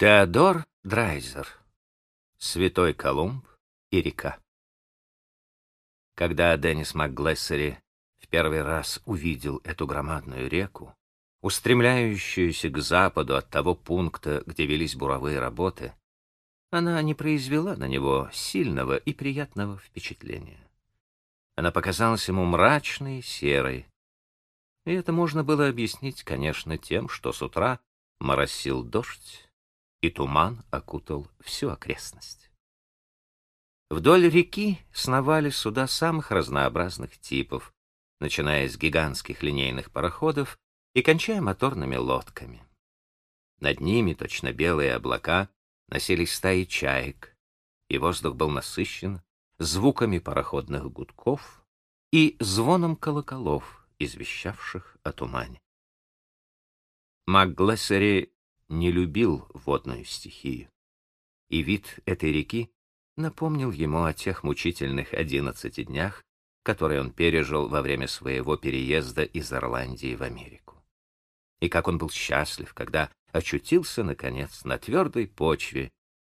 Теодор Драйзер. Святой Колумб и река. Когда Деннис МакГлессери в первый раз увидел эту громадную реку, устремляющуюся к западу от того пункта, где велись буровые работы, она не произвела на него сильного и приятного впечатления. Она показалась ему мрачной, серой. И это можно было объяснить, конечно, тем, что с утра моросил дождь, и туман окутал всю окрестность. Вдоль реки сновали суда самых разнообразных типов, начиная с гигантских линейных пароходов и кончая моторными лодками. Над ними, точно белые облака, носились стаи чаек, и воздух был насыщен звуками пароходных гудков и звоном колоколов, извещавших о тумане. МакГлессери не любил водную стихию. И вид этой реки напомнил ему о тех мучительных одиннадцати днях, которые он пережил во время своего переезда из Ирландии в Америку. И как он был счастлив, когда очутился, наконец, на твердой почве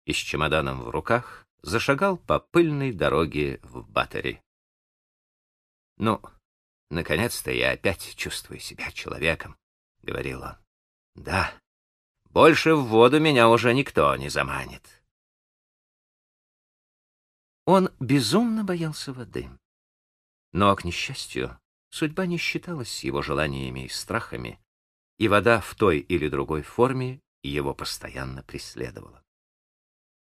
и с чемоданом в руках зашагал по пыльной дороге в Баттери. «Ну, наконец-то я опять чувствую себя человеком», — говорил он. «Да, больше в воду меня уже никто не заманит. Он безумно боялся воды. Но, к несчастью, судьба не считалась с его желаниями и страхами, и вода в той или другой форме его постоянно преследовала.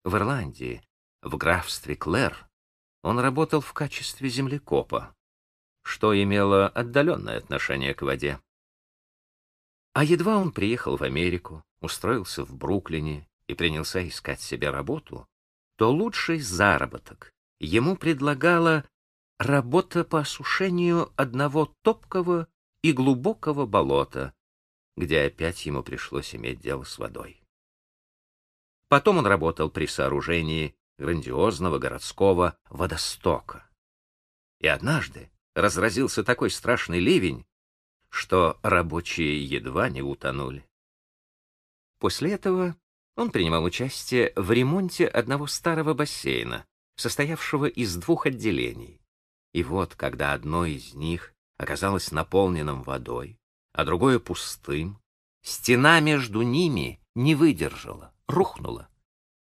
В Ирландии, в графстве Клэр, он работал в качестве землекопа, что имело отдаленное отношение к воде. А едва он приехал в Америку, устроился в Бруклине и принялся искать себе работу, то лучший заработок ему предлагала работа по осушению одного топкого и глубокого болота, где опять ему пришлось иметь дело с водой. Потом он работал при сооружении грандиозного городского водостока. И однажды разразился такой страшный ливень, что рабочие едва не утонули. После этого он принимал участие в ремонте одного старого бассейна, состоявшего из двух отделений. И вот, когда одно из них оказалось наполненным водой, а другое пустым, стена между ними не выдержала, рухнула,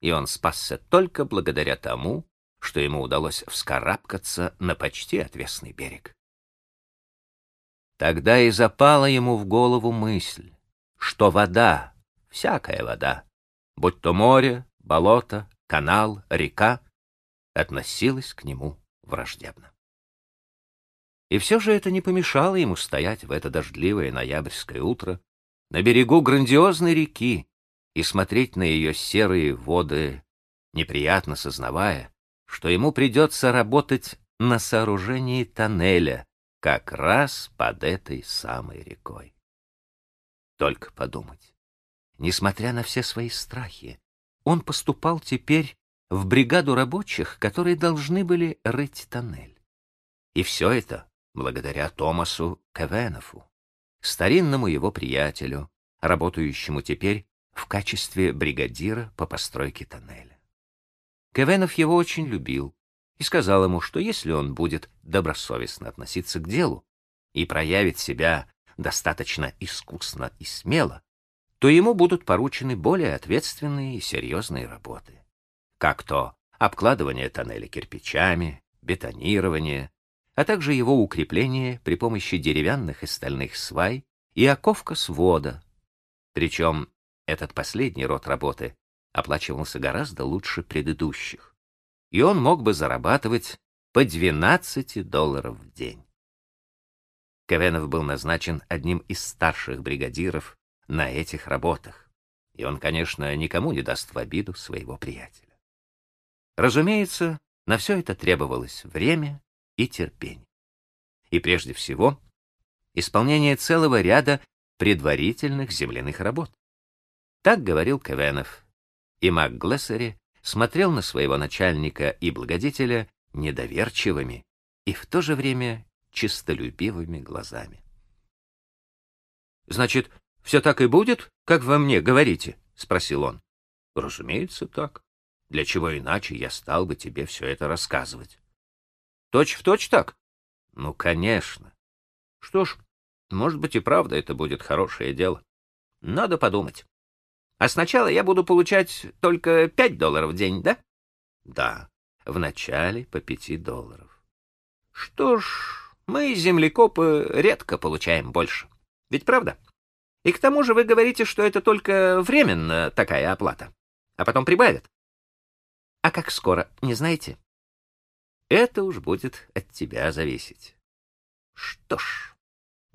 и он спасся только благодаря тому, что ему удалось вскарабкаться на почти отвесный берег. Тогда и запала ему в голову мысль, что вода, всякая вода, будь то море, болото, канал, река, относилась к нему враждебно. И все же это не помешало ему стоять в это дождливое ноябрьское утро на берегу грандиозной реки и смотреть на ее серые воды, неприятно сознавая, что ему придется работать на сооружении тоннеля, как раз под этой самой рекой. Только подумать. Несмотря на все свои страхи, он поступал теперь в бригаду рабочих, которые должны были рыть тоннель. И все это благодаря Томасу Кевенофу, старинному его приятелю, работающему теперь в качестве бригадира по постройке тоннеля. Кевенов его очень любил, и сказал ему, что если он будет добросовестно относиться к делу и проявит себя достаточно искусно и смело, то ему будут поручены более ответственные и серьезные работы, как то обкладывание тоннеля кирпичами, бетонирование, а также его укрепление при помощи деревянных и стальных свай и оковка свода. Причем этот последний род работы оплачивался гораздо лучше предыдущих и он мог бы зарабатывать по 12 долларов в день. Кевенов был назначен одним из старших бригадиров на этих работах, и он, конечно, никому не даст в обиду своего приятеля. Разумеется, на все это требовалось время и терпение. И прежде всего, исполнение целого ряда предварительных земляных работ. Так говорил Кевенов, и МакГлессери смотрел на своего начальника и благодетеля недоверчивыми и в то же время чистолюбивыми глазами. «Значит, все так и будет, как вы мне говорите?» — спросил он. Разумеется, так. Для чего иначе я стал бы тебе все это рассказывать? Точь в точь так? Ну, конечно. Что ж, может быть и правда это будет хорошее дело. Надо подумать. А сначала я буду получать только пять долларов в день, да? Да, вначале по пяти долларов. Что ж, мы, землекопы, редко получаем больше. Ведь правда? И к тому же вы говорите, что это только временно такая оплата, а потом прибавят. А как скоро, не знаете? Это уж будет от тебя зависеть. Что ж,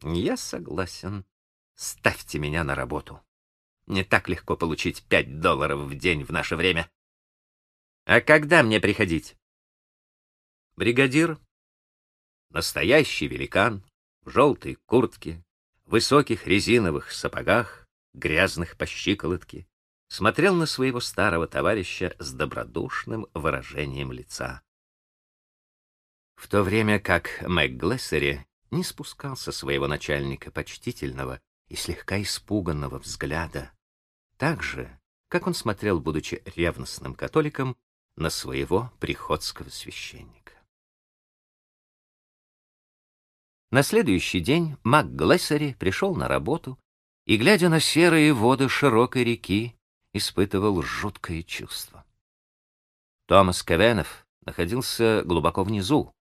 я согласен. Ставьте меня на работу. Не так легко получить пять долларов в день в наше время. А когда мне приходить? Бригадир, настоящий великан, в желтой куртке, высоких резиновых сапогах, грязных по щиколотке, смотрел на своего старого товарища с добродушным выражением лица. В то время как МcГлессери не спускал со своего начальника почтительного и слегка испуганного взгляда, так же, как он смотрел, будучи ревностным католиком, на своего приходского священника. На следующий день МакГлессери пришел на работу и, глядя на серые воды широкой реки, испытывал жуткое чувство. Томас Кевенов находился глубоко внизу,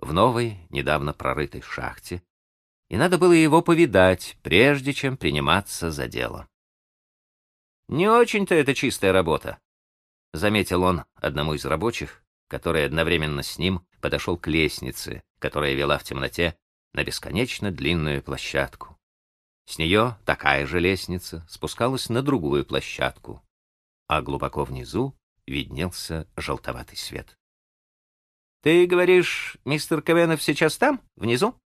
в новой, недавно прорытой шахте, и надо было его повидать, прежде чем приниматься за дело. «Не очень-то это чистая работа», — заметил он одному из рабочих, который одновременно с ним подошел к лестнице, которая вела в темноте на бесконечно длинную площадку. С нее такая же лестница спускалась на другую площадку, а глубоко внизу виднелся желтоватый свет. «Ты говоришь, мистер Ковенов сейчас там, внизу?»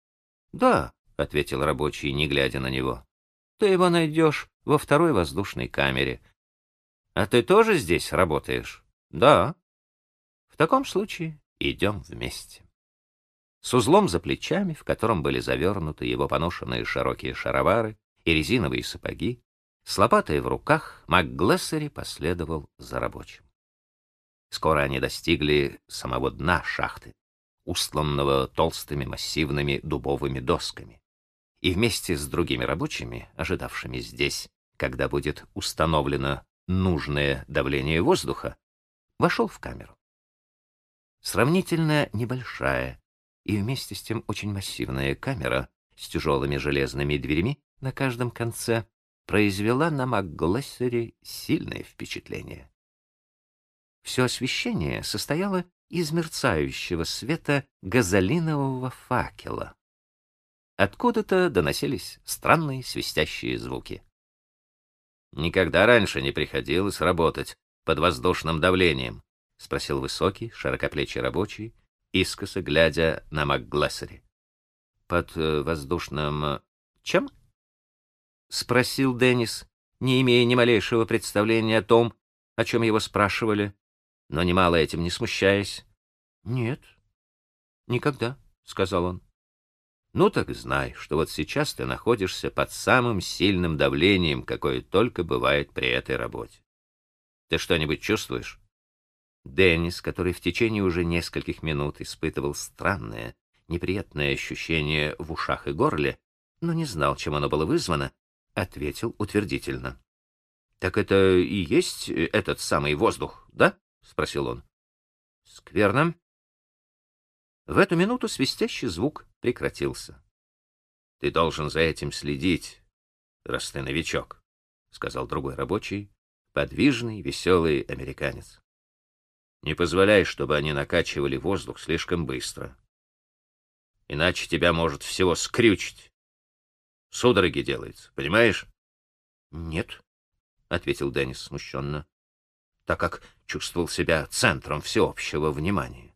«Да», — ответил рабочий, не глядя на него. «Ты его найдешь во второй воздушной камере». «А ты тоже здесь работаешь?» «Да». «В таком случае идем вместе» с узлом за плечами, в котором были завернуты его поношенные широкие шаровары и резиновые сапоги, с лопатой в руках, МакГлессери последовал за рабочим. Скоро они достигли самого дна шахты, устланного толстыми массивными дубовыми досками, и вместе с другими рабочими, ожидавшими здесь, когда будет установлено нужное давление воздуха, вошел в камеру. Сравнительно небольшая, и вместе с тем очень массивная камера с тяжелыми железными дверями на каждом конце произвела на МакГлессере сильное впечатление. Все освещение состояло из мерцающего света газолинового факела. Откуда-то доносились странные свистящие звуки. «Никогда раньше не приходилось работать под воздушным давлением», — спросил высокий, широкоплечий рабочий, искоса глядя на МакГлессери. «Под э, воздушным... Э, чем?» — спросил Деннис, не имея ни малейшего представления о том, о чем его спрашивали, но немало этим не смущаясь. «Нет, никогда», — сказал он. «Ну так знай, что вот сейчас ты находишься под самым сильным давлением, какое только бывает при этой работе. Ты что-нибудь чувствуешь?» Деннис, который в течение уже нескольких минут испытывал странное, неприятное ощущение в ушах и горле, но не знал, чем оно было вызвано, ответил утвердительно. — Так это и есть этот самый воздух, да? — спросил он. — Скверно. В эту минуту свистящий звук прекратился. — Ты должен за этим следить, раз ты новичок, — сказал другой рабочий, подвижный, веселый американец. Не позволяй, чтобы они накачивали воздух слишком быстро. Иначе тебя может всего скрючить. Судороги делается, понимаешь? — Нет, — ответил Деннис смущенно, так как чувствовал себя центром всеобщего внимания.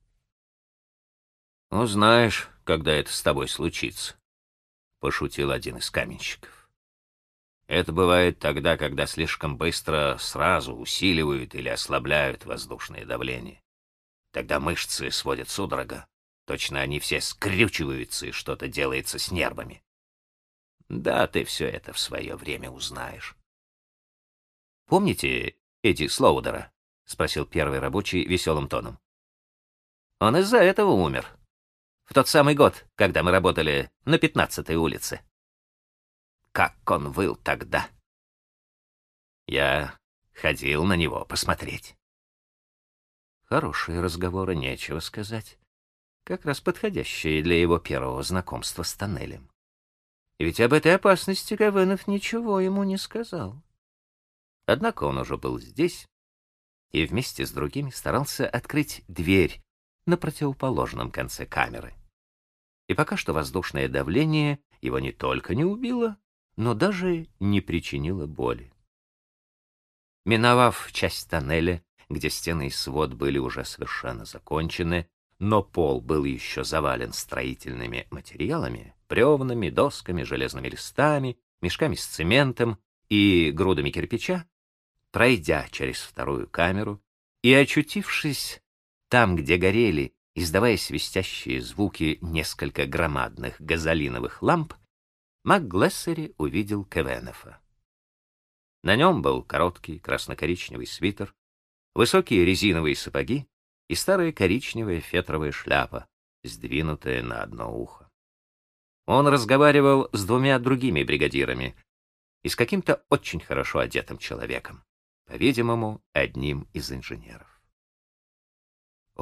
— Узнаешь, когда это с тобой случится, — пошутил один из каменщиков. Это бывает тогда, когда слишком быстро сразу усиливают или ослабляют воздушное давление. Тогда мышцы сводят судорога. Точно они все скрючиваются, и что-то делается с нервами. Да, ты все это в свое время узнаешь. Помните Эдди Слоудера? — спросил первый рабочий веселым тоном. Он из-за этого умер. В тот самый год, когда мы работали на пятнадцатой улице. Как он выл тогда! Я ходил на него посмотреть. Хорошие разговоры, нечего сказать. Как раз подходящие для его первого знакомства с тоннелем. Ведь об этой опасности Гавенов ничего ему не сказал. Однако он уже был здесь и вместе с другими старался открыть дверь на противоположном конце камеры. И пока что воздушное давление его не только не убило, но даже не причинило боли. Миновав часть тоннеля, где стены и свод были уже совершенно закончены, но пол был еще завален строительными материалами, бревнами, досками, железными листами, мешками с цементом и грудами кирпича, пройдя через вторую камеру и очутившись там, где горели, издавая свистящие звуки несколько громадных газолиновых ламп, МакГлессери увидел Кевенефа. На нем был короткий красно-коричневый свитер, высокие резиновые сапоги и старая коричневая фетровая шляпа, сдвинутая на одно ухо. Он разговаривал с двумя другими бригадирами и с каким-то очень хорошо одетым человеком, по-видимому, одним из инженеров.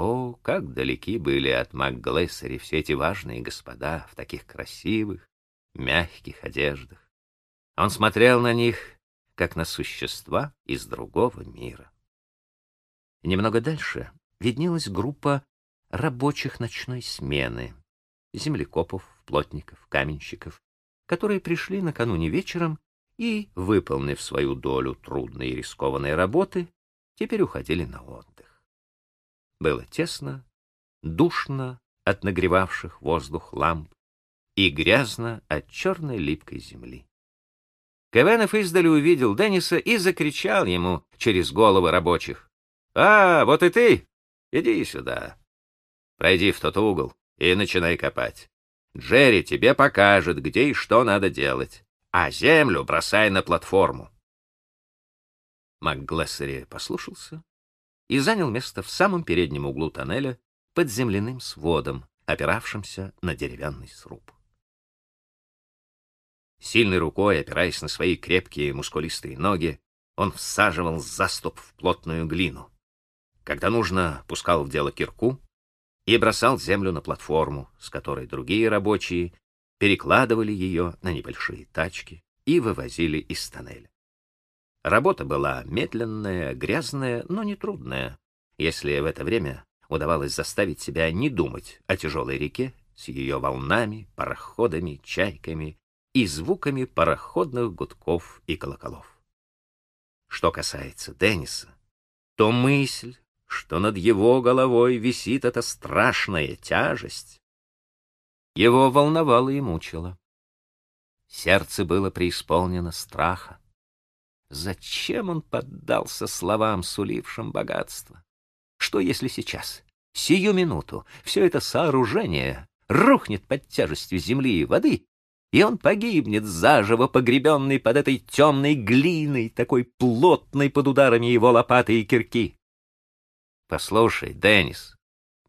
О, как далеки были от МакГлессери все эти важные господа в таких красивых, мягких одеждах. Он смотрел на них, как на существа из другого мира. Немного дальше виднелась группа рабочих ночной смены, землекопов, плотников, каменщиков, которые пришли накануне вечером и, выполнив свою долю трудной и рискованной работы, теперь уходили на отдых. Было тесно, душно от нагревавших воздух ламп и грязно от черной липкой земли. Кевенов издали увидел Денниса и закричал ему через головы рабочих. «А, вот и ты! Иди сюда. Пройди в тот угол и начинай копать. Джерри тебе покажет, где и что надо делать, а землю бросай на платформу». МакГлессери послушался и занял место в самом переднем углу тоннеля под земляным сводом, опиравшимся на деревянный сруб. Сильной рукой, опираясь на свои крепкие мускулистые ноги, он всаживал заступ в плотную глину. Когда нужно, пускал в дело кирку и бросал землю на платформу, с которой другие рабочие перекладывали ее на небольшие тачки и вывозили из тоннеля. Работа была медленная, грязная, но не трудная, если в это время удавалось заставить себя не думать о тяжелой реке с ее волнами, пароходами, чайками и звуками пароходных гудков и колоколов. Что касается Денниса, то мысль, что над его головой висит эта страшная тяжесть, его волновала и мучила. Сердце было преисполнено страха. Зачем он поддался словам, сулившим богатство? Что если сейчас, сию минуту, все это сооружение рухнет под тяжестью земли и воды, и он погибнет заживо, погребенный под этой темной глиной, такой плотной под ударами его лопаты и кирки? Послушай, Деннис,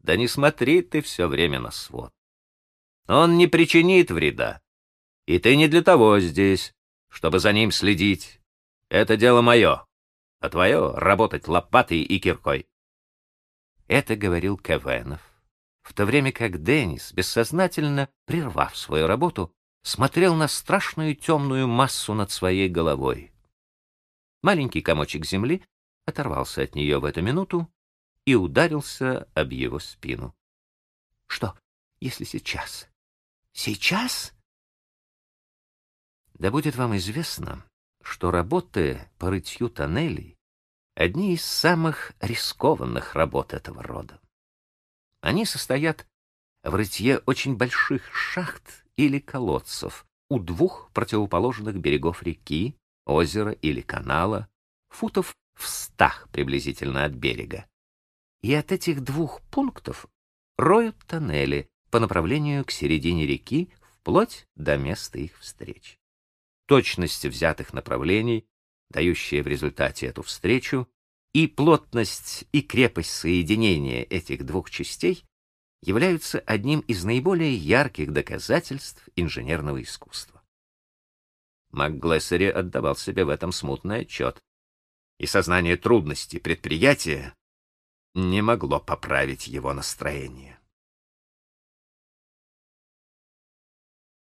да не смотри ты все время на свод. Он не причинит вреда, и ты не для того здесь, чтобы за ним следить. Это дело мое, а твое — работать лопатой и киркой. Это говорил Кевенов, в то время как Деннис, бессознательно прервав свою работу, смотрел на страшную темную массу над своей головой. Маленький комочек земли оторвался от нее в эту минуту и ударился об его спину. Что, если сейчас? Сейчас? Да будет вам известно, что работы по рытью тоннелей — одни из самых рискованных работ этого рода. Они состоят в рытье очень больших шахт или колодцев у двух противоположных берегов реки, озера или канала, футов в стах приблизительно от берега. И от этих двух пунктов роют тоннели по направлению к середине реки вплоть до места их встреч точность взятых направлений, дающая в результате эту встречу, и плотность и крепость соединения этих двух частей являются одним из наиболее ярких доказательств инженерного искусства. МакГлессери отдавал себе в этом смутный отчет, и сознание трудностей предприятия не могло поправить его настроение.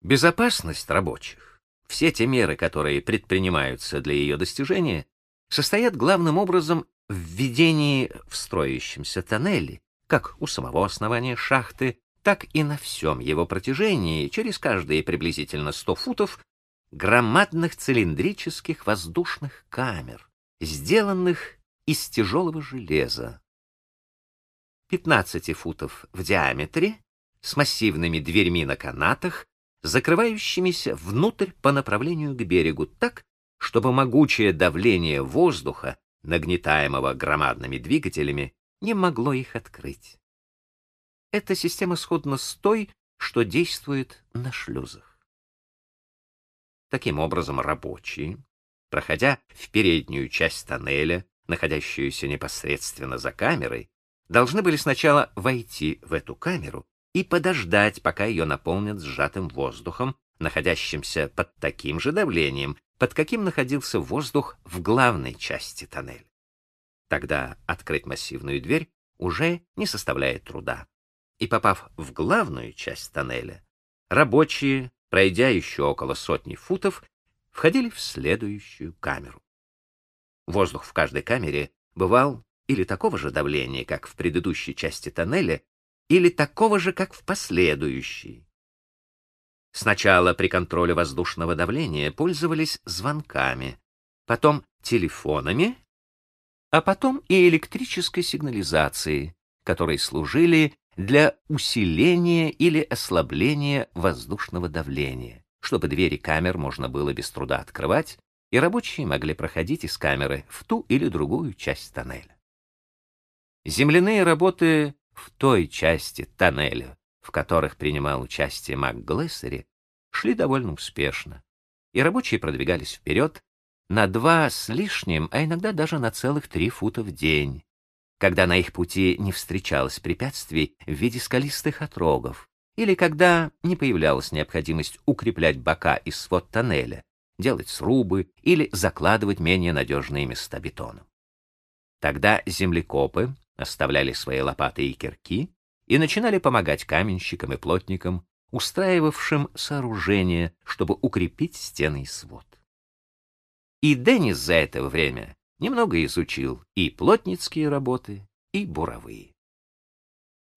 Безопасность рабочих, все те меры, которые предпринимаются для ее достижения, состоят главным образом в введении в строящемся тоннеле, как у самого основания шахты, так и на всем его протяжении, через каждые приблизительно 100 футов, громадных цилиндрических воздушных камер, сделанных из тяжелого железа. 15 футов в диаметре, с массивными дверьми на канатах, закрывающимися внутрь по направлению к берегу так, чтобы могучее давление воздуха, нагнетаемого громадными двигателями, не могло их открыть. Эта система сходна с той, что действует на шлюзах. Таким образом, рабочие, проходя в переднюю часть тоннеля, находящуюся непосредственно за камерой, должны были сначала войти в эту камеру и подождать, пока ее наполнят сжатым воздухом, находящимся под таким же давлением, под каким находился воздух в главной части тоннеля. Тогда открыть массивную дверь уже не составляет труда. И попав в главную часть тоннеля, рабочие, пройдя еще около сотни футов, входили в следующую камеру. Воздух в каждой камере бывал или такого же давления, как в предыдущей части тоннеля, или такого же, как в последующей. Сначала при контроле воздушного давления пользовались звонками, потом телефонами, а потом и электрической сигнализацией, которые служили для усиления или ослабления воздушного давления, чтобы двери камер можно было без труда открывать, и рабочие могли проходить из камеры в ту или другую часть тоннеля. Земляные работы в той части тоннеля, в которых принимал участие МакГлессери, шли довольно успешно, и рабочие продвигались вперед на два с лишним, а иногда даже на целых три фута в день, когда на их пути не встречалось препятствий в виде скалистых отрогов, или когда не появлялась необходимость укреплять бока и свод тоннеля, делать срубы или закладывать менее надежные места бетоном. Тогда землекопы оставляли свои лопаты и кирки и начинали помогать каменщикам и плотникам, устраивавшим сооружения, чтобы укрепить стены и свод. И Деннис за это время немного изучил и плотницкие работы, и буровые.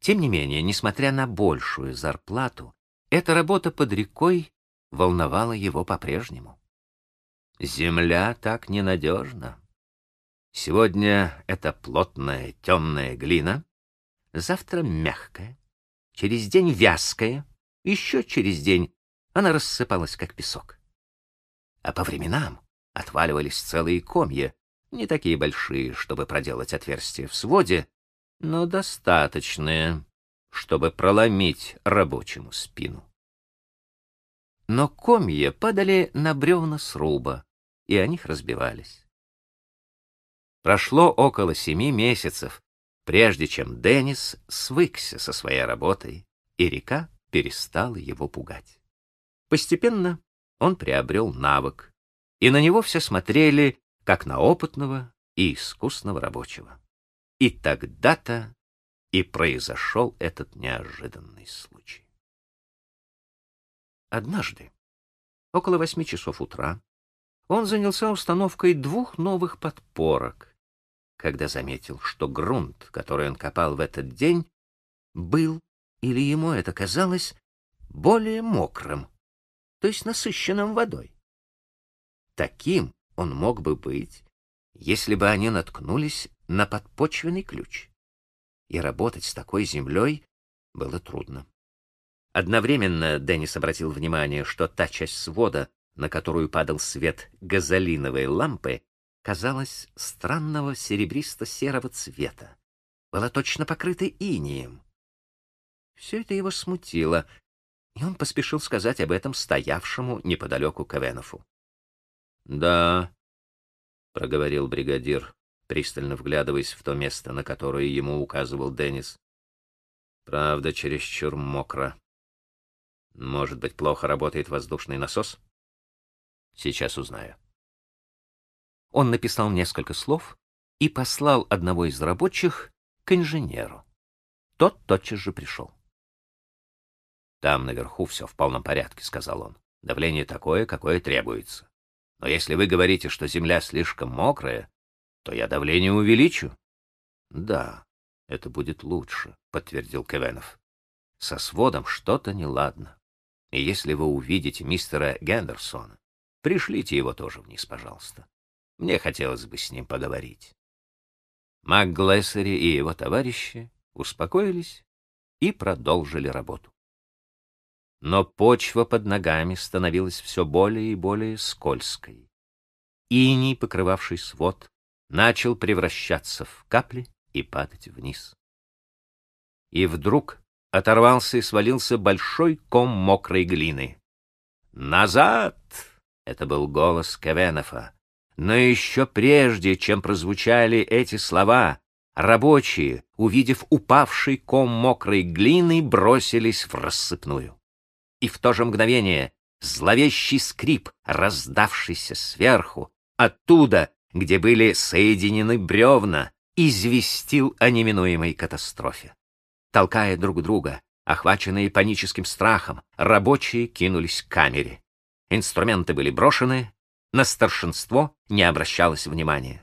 Тем не менее, несмотря на большую зарплату, эта работа под рекой волновала его по-прежнему. Земля так ненадежна. Сегодня это плотная темная глина, завтра мягкая, через день вязкая, еще через день она рассыпалась, как песок. А по временам отваливались целые комья, не такие большие, чтобы проделать отверстие в своде, но достаточные, чтобы проломить рабочему спину. Но комья падали на бревна сруба, и о них разбивались. Прошло около семи месяцев, прежде чем Деннис свыкся со своей работой, и река перестала его пугать. Постепенно он приобрел навык, и на него все смотрели как на опытного и искусного рабочего. И тогда-то и произошел этот неожиданный случай. Однажды, около восьми часов утра, он занялся установкой двух новых подпорок, когда заметил, что грунт, который он копал в этот день, был, или ему это казалось, более мокрым, то есть насыщенным водой. Таким он мог бы быть, если бы они наткнулись на подпочвенный ключ. И работать с такой землей было трудно. Одновременно Деннис обратил внимание, что та часть свода, на которую падал свет газолиновой лампы, казалась странного серебристо-серого цвета, была точно покрыта инием. Все это его смутило, и он поспешил сказать об этом стоявшему неподалеку Кавенофу. — Да, — проговорил бригадир, пристально вглядываясь в то место, на которое ему указывал Деннис. Правда, чересчур мокро. Может быть, плохо работает воздушный насос? Сейчас узнаю. Он написал несколько слов и послал одного из рабочих к инженеру. Тот тотчас же пришел. «Там наверху все в полном порядке», — сказал он. «Давление такое, какое требуется. Но если вы говорите, что земля слишком мокрая, то я давление увеличу». «Да, это будет лучше», — подтвердил Кевенов. «Со сводом что-то неладно. И если вы увидите мистера Гендерсона, пришлите его тоже вниз, пожалуйста. Мне хотелось бы с ним поговорить». МакГлессери и его товарищи успокоились и продолжили работу. Но почва под ногами становилась все более и более скользкой. Иней, покрывавший свод, начал превращаться в капли и падать вниз. И вдруг оторвался и свалился большой ком мокрой глины. «Назад!» — это был голос Кевенефа. Но еще прежде, чем прозвучали эти слова, рабочие, увидев упавший ком мокрой глины, бросились в рассыпную. И в то же мгновение зловещий скрип, раздавшийся сверху, оттуда, где были соединены бревна, известил о неминуемой катастрофе. Толкая друг друга, охваченные паническим страхом, рабочие кинулись к камере. Инструменты были брошены, на старшинство не обращалось внимания.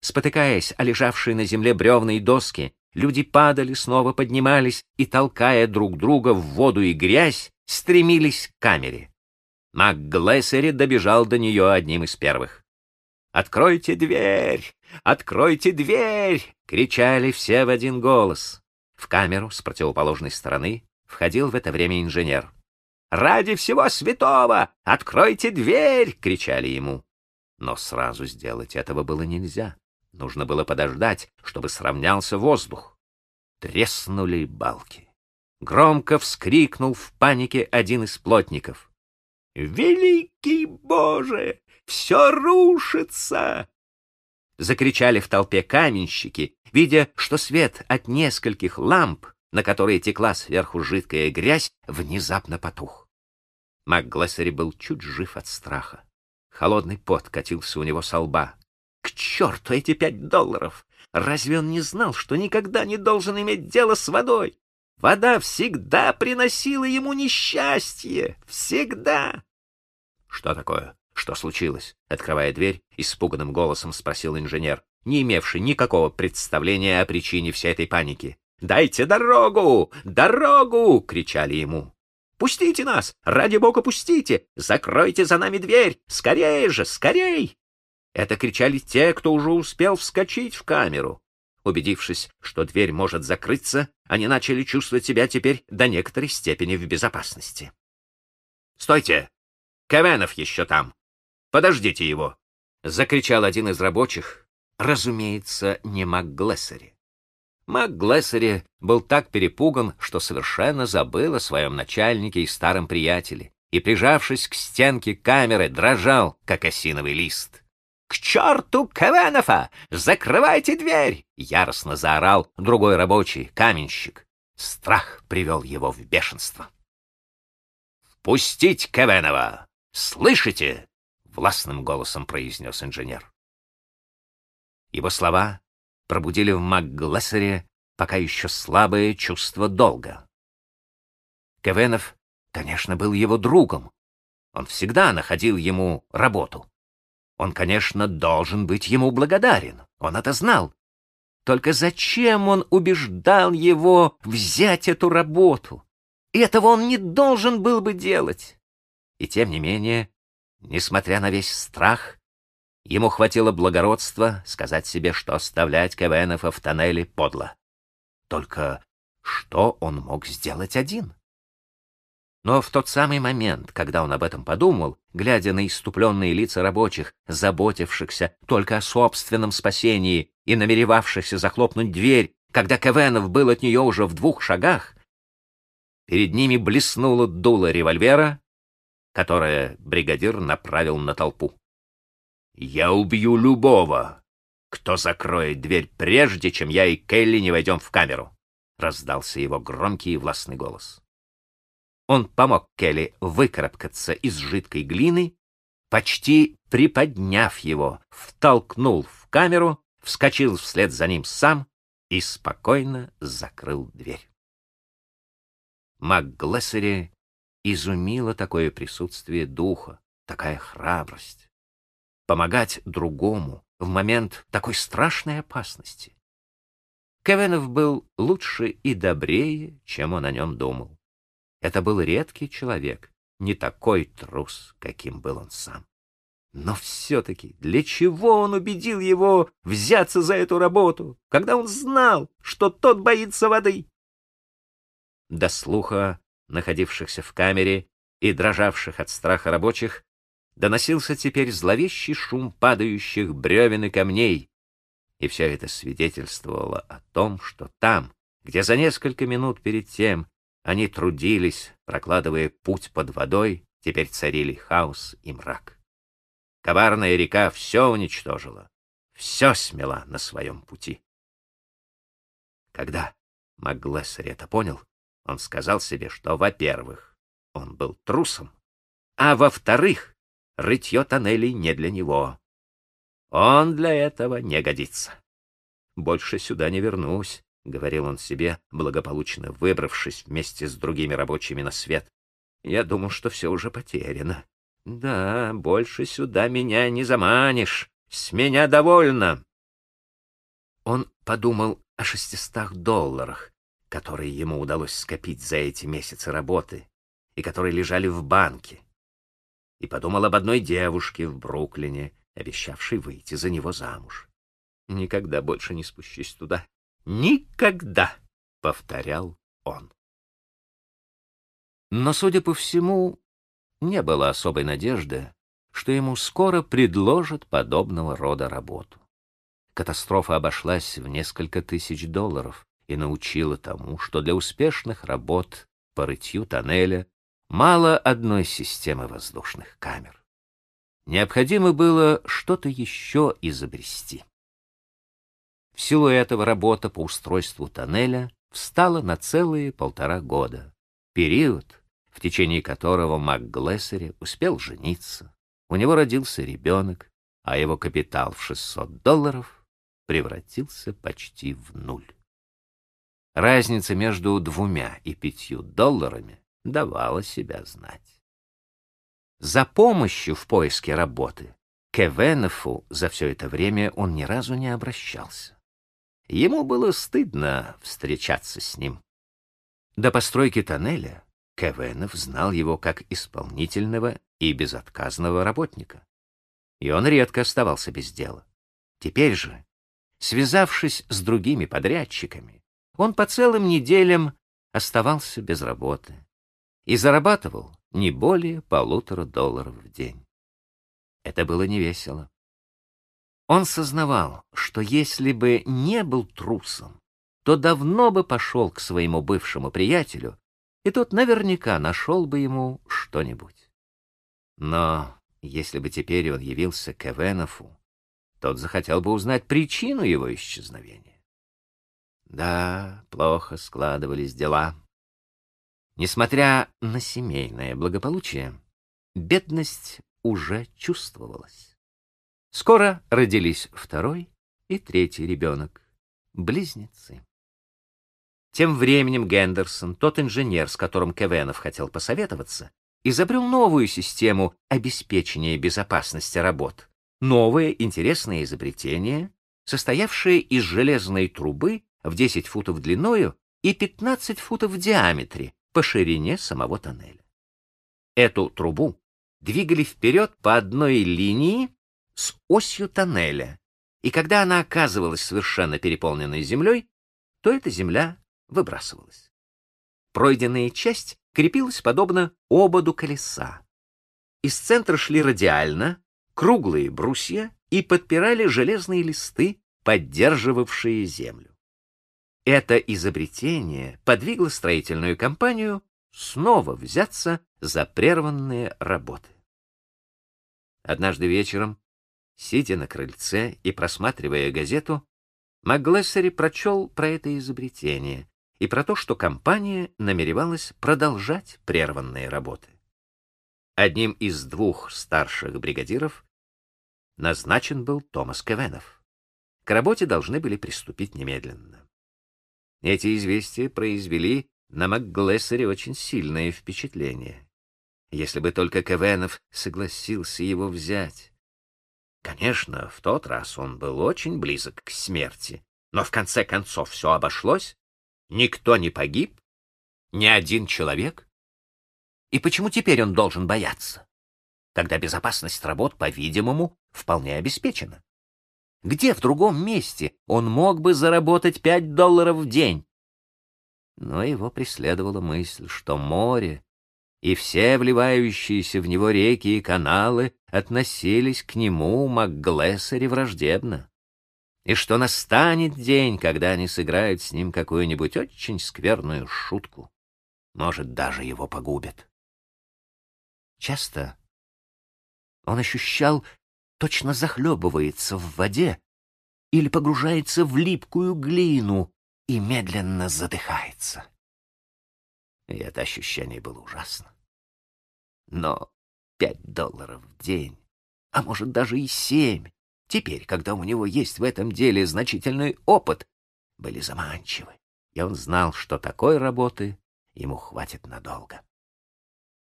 Спотыкаясь о лежавшие на земле бревна и доски, люди падали, снова поднимались и, толкая друг друга в воду и грязь, стремились к камере. МакГлессери добежал до нее одним из первых. «Откройте дверь! Откройте дверь!» — кричали все в один голос. В камеру с противоположной стороны входил в это время инженер. Ради всего святого! Откройте дверь!» — кричали ему. Но сразу сделать этого было нельзя. Нужно было подождать, чтобы сравнялся воздух. Треснули балки. Громко вскрикнул в панике один из плотников. «Великий Боже! Все рушится!» Закричали в толпе каменщики, видя, что свет от нескольких ламп на которой текла сверху жидкая грязь, внезапно потух. МакГлессери был чуть жив от страха. Холодный пот катился у него со лба. К черту эти пять долларов! Разве он не знал, что никогда не должен иметь дело с водой? Вода всегда приносила ему несчастье. Всегда. Что такое? Что случилось? Открывая дверь, испуганным голосом спросил инженер, не имевший никакого представления о причине всей этой паники. «Дайте дорогу! Дорогу!» — кричали ему. «Пустите нас! Ради бога, пустите! Закройте за нами дверь! Скорее же, скорей!» Это кричали те, кто уже успел вскочить в камеру. Убедившись, что дверь может закрыться, они начали чувствовать себя теперь до некоторой степени в безопасности. «Стойте! Кавенов еще там! Подождите его!» — закричал один из рабочих, разумеется, не МакГлессери. МакГлессери был так перепуган, что совершенно забыл о своем начальнике и старом приятеле, и, прижавшись к стенке камеры, дрожал, как осиновый лист. «К черту Кевенофа! Закрывайте дверь!» — яростно заорал другой рабочий, каменщик. Страх привел его в бешенство. «Пустить Кевенова! Слышите?» — властным голосом произнес инженер. Его слова пробудили в МакГлессере пока еще слабое чувство долга. Кевенов, конечно, был его другом. Он всегда находил ему работу. Он, конечно, должен быть ему благодарен. Он это знал. Только зачем он убеждал его взять эту работу? Этого он не должен был бы делать. И тем не менее, несмотря на весь страх, Ему хватило благородства сказать себе, что оставлять Кевенефа в тоннеле подло. Только что он мог сделать один? Но в тот самый момент, когда он об этом подумал, глядя на иступленные лица рабочих, заботившихся только о собственном спасении и намеревавшихся захлопнуть дверь, когда Кевенов был от нее уже в двух шагах, перед ними блеснуло дуло револьвера, которое бригадир направил на толпу. «Я убью любого, кто закроет дверь прежде, чем я и Келли не войдем в камеру? Раздался его громкий и властный голос. Он помог Келли выкарабкаться из жидкой глины, почти приподняв его, втолкнул в камеру, вскочил вслед за ним сам и спокойно закрыл дверь. МакГлессери изумило такое присутствие духа, такая храбрость. Помогать другому в момент такой страшной опасности. Кевенов был лучше и добрее, чем он о нем думал. Это был редкий человек, не такой трус, каким был он сам. Но все-таки для чего он убедил его взяться за эту работу, когда он знал, что тот боится воды? До слуха находившихся в камере и дрожавших от страха рабочих доносился теперь зловещий шум падающих бревен и камней, и все это свидетельствовало о том, что там, где за несколько минут перед тем они трудились, прокладывая путь под водой, теперь царили хаос и мрак. Коварная река все уничтожила, все смела на своем пути. Когда МакГлессер это понял, он сказал себе, что, во-первых, он был трусом, а во-вторых, рытье тоннелей не для него. Он для этого не годится. Больше сюда не вернусь, — говорил он себе, благополучно выбравшись вместе с другими рабочими на свет. Я думал, что все уже потеряно. Да, больше сюда меня не заманишь. С меня довольно. Он подумал о шестистах долларах, которые ему удалось скопить за эти месяцы работы и которые лежали в банке, и подумал об одной девушке в Бруклине, обещавшей выйти за него замуж. «Никогда больше не спущусь туда. Никогда!» — повторял он. Но, судя по всему, не было особой надежды, что ему скоро предложат подобного рода работу. Катастрофа обошлась в несколько тысяч долларов, и научила тому, что для успешных работ по рытью тоннеля мало одной системы воздушных камер. Необходимо было что-то еще изобрести. В силу этого работа по устройству тоннеля встала на целые полтора года, период, в течение которого МакГлессери успел жениться, у него родился ребенок, а его капитал в 600 долларов превратился почти в нуль. Разница между двумя и пятью долларами давала себя знать. За помощью в поиске работы к Эвенефу за все это время он ни разу не обращался. Ему было стыдно встречаться с ним. До постройки тоннеля Кевенов знал его как исполнительного и безотказного работника. И он редко оставался без дела. Теперь же, связавшись с другими подрядчиками, он по целым неделям оставался без работы и зарабатывал не более полутора долларов в день. Это было невесело. Он сознавал, что если бы не был трусом, то давно бы пошел к своему бывшему приятелю, и тот наверняка нашел бы ему что-нибудь. Но если бы теперь он явился к Эвенофу, тот захотел бы узнать причину его исчезновения. Да, плохо складывались дела. Несмотря на семейное благополучие, бедность уже чувствовалась. Скоро родились второй и третий ребенок, близнецы. Тем временем Гендерсон, тот инженер, с которым Кевенов хотел посоветоваться, изобрел новую систему обеспечения безопасности работ, новое интересное изобретение, состоявшее из железной трубы в 10 футов длиною и 15 футов в диаметре по ширине самого тоннеля. Эту трубу двигали вперед по одной линии с осью тоннеля, и когда она оказывалась совершенно переполненной землей, то эта земля выбрасывалась. Пройденная часть крепилась подобно ободу колеса. Из центра шли радиально круглые брусья и подпирали железные листы, поддерживавшие землю. Это изобретение подвигло строительную компанию снова взяться за прерванные работы. Однажды вечером Сидя на крыльце и просматривая газету, МакГлессери прочел про это изобретение и про то, что компания намеревалась продолжать прерванные работы. Одним из двух старших бригадиров назначен был Томас Кевенов. К работе должны были приступить немедленно. Эти известия произвели на МакГлессере очень сильное впечатление. Если бы только Кевенов согласился его взять. Конечно, в тот раз он был очень близок к смерти, но в конце концов все обошлось. Никто не погиб, ни один человек. И почему теперь он должен бояться? Когда безопасность работ, по-видимому, вполне обеспечена. Где в другом месте он мог бы заработать пять долларов в день? Но его преследовала мысль, что море и все вливающиеся в него реки и каналы относились к нему, МакГлессере, враждебно, и что настанет день, когда они сыграют с ним какую-нибудь очень скверную шутку, может, даже его погубят. Часто он ощущал, точно захлебывается в воде или погружается в липкую глину и медленно задыхается. И это ощущение было ужасно. Но пять долларов в день, а может даже и семь, теперь, когда у него есть в этом деле значительный опыт, были заманчивы, и он знал, что такой работы ему хватит надолго.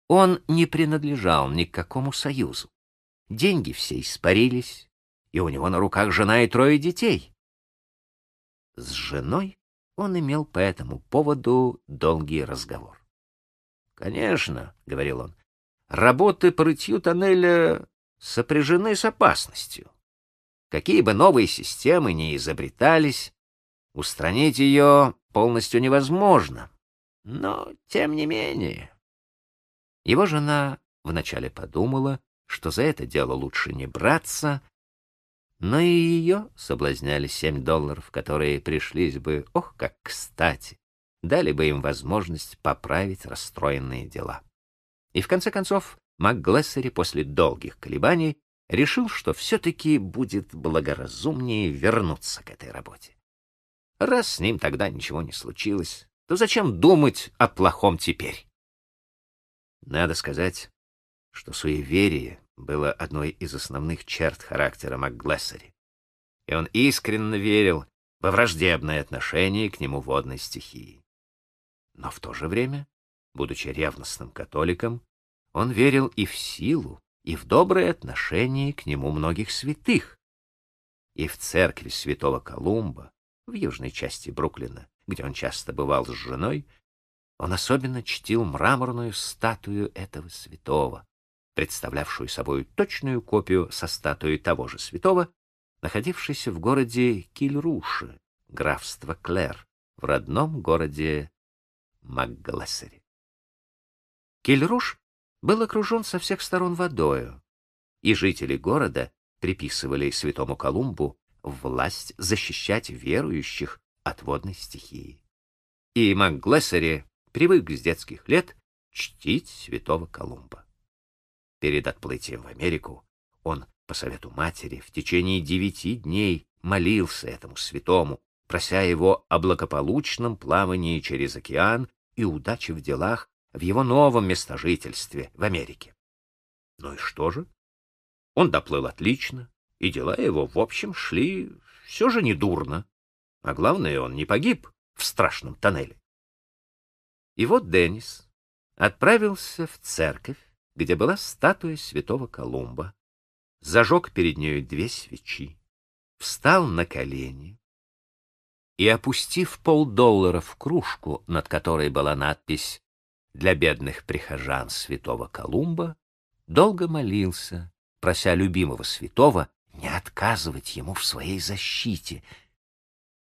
Он не принадлежал ни к какому союзу. Деньги все испарились, и у него на руках жена и трое детей. С женой он имел по этому поводу долгий разговор. «Конечно», — говорил он, — «работы по рытью тоннеля сопряжены с опасностью. Какие бы новые системы ни изобретались, устранить ее полностью невозможно. Но, тем не менее...» Его жена вначале подумала, что за это дело лучше не браться, но и ее соблазняли семь долларов, которые пришлись бы, ох, как кстати, дали бы им возможность поправить расстроенные дела. И в конце концов МакГлессери после долгих колебаний решил, что все-таки будет благоразумнее вернуться к этой работе. Раз с ним тогда ничего не случилось, то зачем думать о плохом теперь? Надо сказать, что суеверие было одной из основных черт характера МакГлессери, и он искренне верил во враждебное отношение к нему водной стихии. Но в то же время, будучи ревностным католиком, он верил и в силу, и в доброе отношение к нему многих святых. И в церкви святого Колумба, в южной части Бруклина, где он часто бывал с женой, он особенно чтил мраморную статую этого святого, представлявшую собой точную копию со статуей того же святого, находившейся в городе Кильруши, графство Клэр, в родном городе Макглессере. Кильруш был окружен со всех сторон водою, и жители города приписывали святому Колумбу власть защищать верующих от водной стихии. И Макглессере привык с детских лет чтить святого Колумба. Перед отплытием в Америку он, по совету матери, в течение девяти дней молился этому святому, прося его о благополучном плавании через океан и удачи в делах в его новом местожительстве в Америке. Ну и что же? Он доплыл отлично, и дела его, в общем, шли все же недурно. А главное, он не погиб в страшном тоннеле. И вот Деннис отправился в церковь, где была статуя святого Колумба, зажег перед нею две свечи, встал на колени и, опустив полдоллара в кружку, над которой была надпись «Для бедных прихожан святого Колумба», долго молился, прося любимого святого не отказывать ему в своей защите,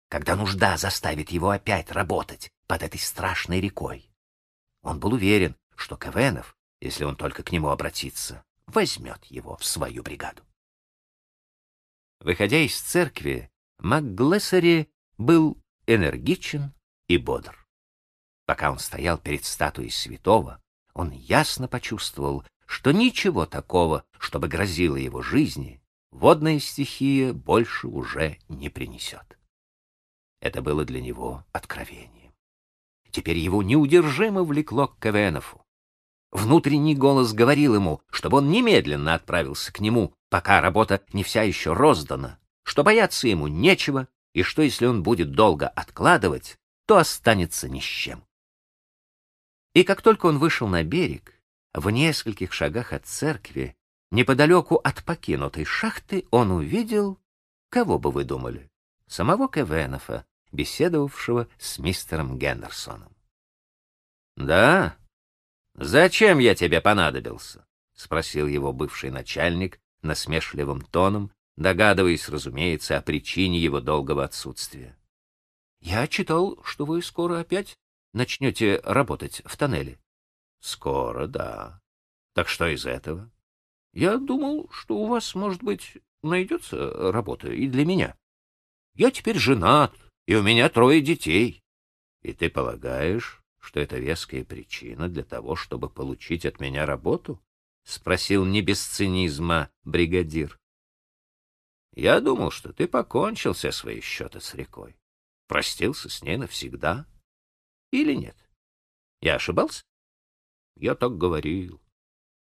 когда нужда заставит его опять работать под этой страшной рекой. Он был уверен, что Кевенов если он только к нему обратится, возьмет его в свою бригаду. Выходя из церкви, МакГлессери был энергичен и бодр. Пока он стоял перед статуей святого, он ясно почувствовал, что ничего такого, чтобы грозило его жизни, водная стихия больше уже не принесет. Это было для него откровением. Теперь его неудержимо влекло к Кевенофу. Внутренний голос говорил ему, чтобы он немедленно отправился к нему, пока работа не вся еще роздана, что бояться ему нечего, и что если он будет долго откладывать, то останется ни с чем. И как только он вышел на берег, в нескольких шагах от церкви, неподалеку от покинутой шахты, он увидел, кого бы вы думали, самого Кевенофа, беседовавшего с мистером Гендерсоном. «Да? Зачем я тебе понадобился?» — спросил его бывший начальник насмешливым тоном, догадываясь, разумеется, о причине его долгого отсутствия. «Я читал, что вы скоро опять начнете работать в тоннеле». «Скоро, да. Так что из этого?» «Я думал, что у вас, может быть, найдется работа и для меня. Я теперь женат, и у меня трое детей. И ты полагаешь, что это веская причина для того, чтобы получить от меня работу? спросил не без цинизма бригадир. Я думал, что ты покончил все свои счеты с рекой. Простился с ней навсегда. Или нет? Я ошибался? Я так говорил.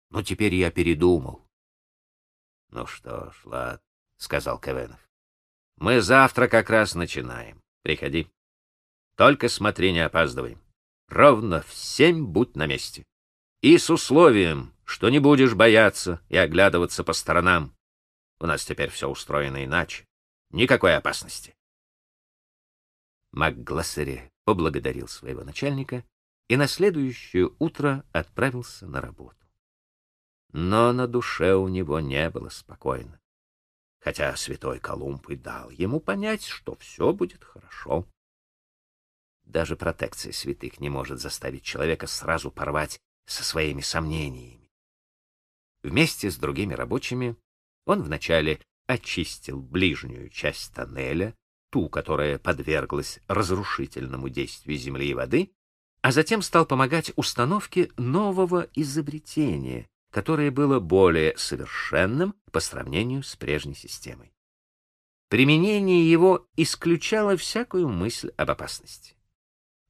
Но теперь я передумал. Ну что ж, ладно, сказал Кевенов. Мы завтра как раз начинаем. Приходи. Только смотри, не опаздывай. Ровно в семь будь на месте. И с условием, что не будешь бояться и оглядываться по сторонам. У нас теперь все устроено иначе. Никакой опасности. МакГлассери поблагодарил своего начальника и на следующее утро отправился на работу. Но на душе у него не было спокойно хотя святой Колумб и дал ему понять, что все будет хорошо. Даже протекция святых не может заставить человека сразу порвать со своими сомнениями. Вместе с другими рабочими он вначале очистил ближнюю часть тоннеля, ту, которая подверглась разрушительному действию земли и воды, а затем стал помогать установке нового изобретения, которое было более совершенным по сравнению с прежней системой. Применение его исключало всякую мысль об опасности.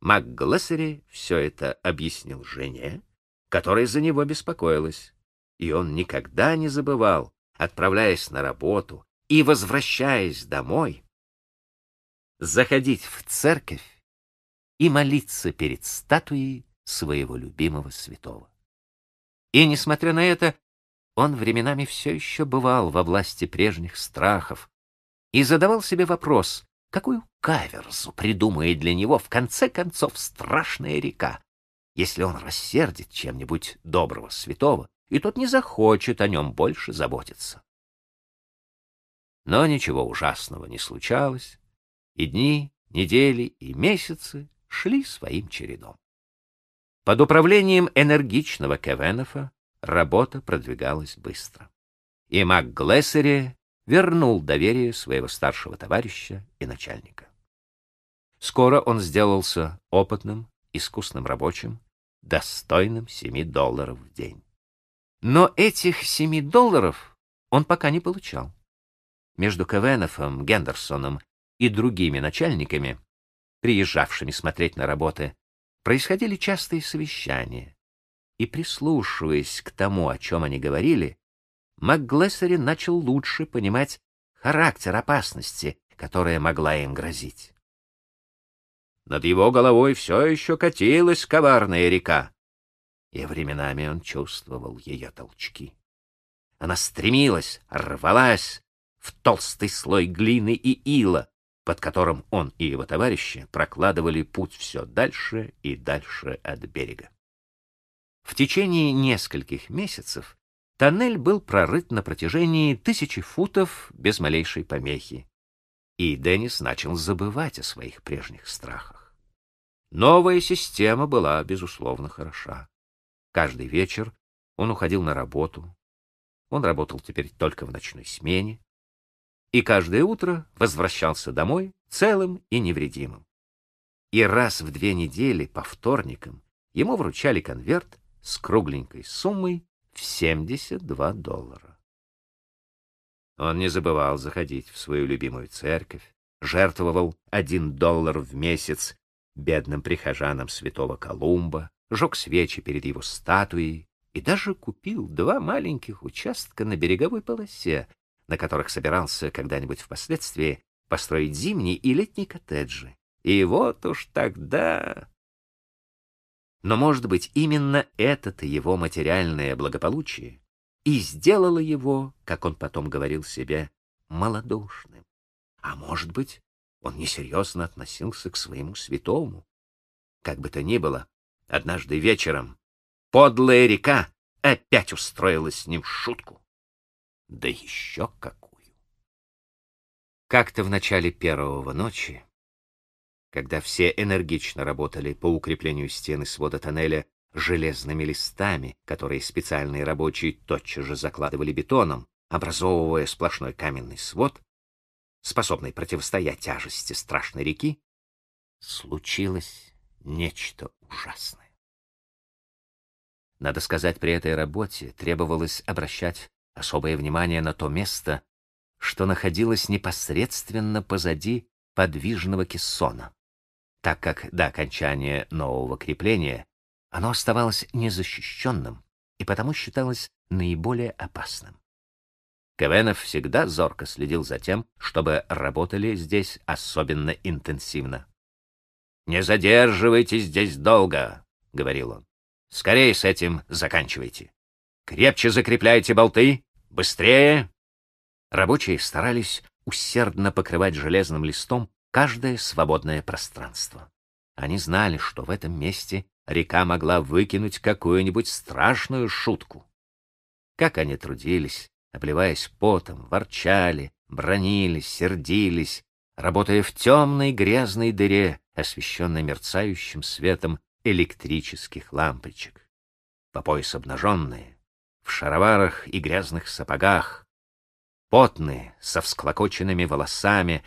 МакГлессери все это объяснил жене, которая за него беспокоилась, и он никогда не забывал, отправляясь на работу и возвращаясь домой, заходить в церковь и молиться перед статуей своего любимого святого. И, несмотря на это, он временами все еще бывал во власти прежних страхов и задавал себе вопрос, какую каверзу придумает для него в конце концов страшная река, если он рассердит чем-нибудь доброго святого, и тот не захочет о нем больше заботиться. Но ничего ужасного не случалось, и дни, недели и месяцы шли своим чередом. Под управлением энергичного Кевенофа работа продвигалась быстро. И МакГлессери вернул доверие своего старшего товарища и начальника. Скоро он сделался опытным, искусным рабочим, достойным 7 долларов в день. Но этих 7 долларов он пока не получал. Между Кевенофом, Гендерсоном и другими начальниками, приезжавшими смотреть на работы, происходили частые совещания, и, прислушиваясь к тому, о чем они говорили, МакГлессери начал лучше понимать характер опасности, которая могла им грозить. Над его головой все еще катилась коварная река, и временами он чувствовал ее толчки. Она стремилась, рвалась в толстый слой глины и ила, под которым он и его товарищи прокладывали путь все дальше и дальше от берега. В течение нескольких месяцев тоннель был прорыт на протяжении тысячи футов без малейшей помехи, и Деннис начал забывать о своих прежних страхах. Новая система была, безусловно, хороша. Каждый вечер он уходил на работу. Он работал теперь только в ночной смене, и каждое утро возвращался домой целым и невредимым. И раз в две недели по вторникам ему вручали конверт с кругленькой суммой в 72 доллара. Он не забывал заходить в свою любимую церковь, жертвовал один доллар в месяц бедным прихожанам святого Колумба, жег свечи перед его статуей и даже купил два маленьких участка на береговой полосе, на которых собирался когда-нибудь впоследствии построить зимние и летние коттеджи. И вот уж тогда... Но, может быть, именно это-то его материальное благополучие и сделало его, как он потом говорил себе, малодушным. А может быть, он несерьезно относился к своему святому. Как бы то ни было, однажды вечером подлая река опять устроила с ним шутку. Да еще какую! Как-то в начале первого ночи, когда все энергично работали по укреплению стены свода тоннеля железными листами, которые специальные рабочие тотчас же закладывали бетоном, образовывая сплошной каменный свод, способный противостоять тяжести страшной реки, случилось нечто ужасное. Надо сказать, при этой работе требовалось обращать особое внимание на то место, что находилось непосредственно позади подвижного кессона, так как до окончания нового крепления оно оставалось незащищенным и потому считалось наиболее опасным. Кевенов всегда зорко следил за тем, чтобы работали здесь особенно интенсивно. «Не задерживайтесь здесь долго», — говорил он. «Скорее с этим заканчивайте. Крепче закрепляйте болты, быстрее!» Рабочие старались усердно покрывать железным листом каждое свободное пространство. Они знали, что в этом месте река могла выкинуть какую-нибудь страшную шутку. Как они трудились, обливаясь потом, ворчали, бронились, сердились, работая в темной грязной дыре, освещенной мерцающим светом электрических лампочек. По пояс обнаженные, в шароварах и грязных сапогах, потные, со всклокоченными волосами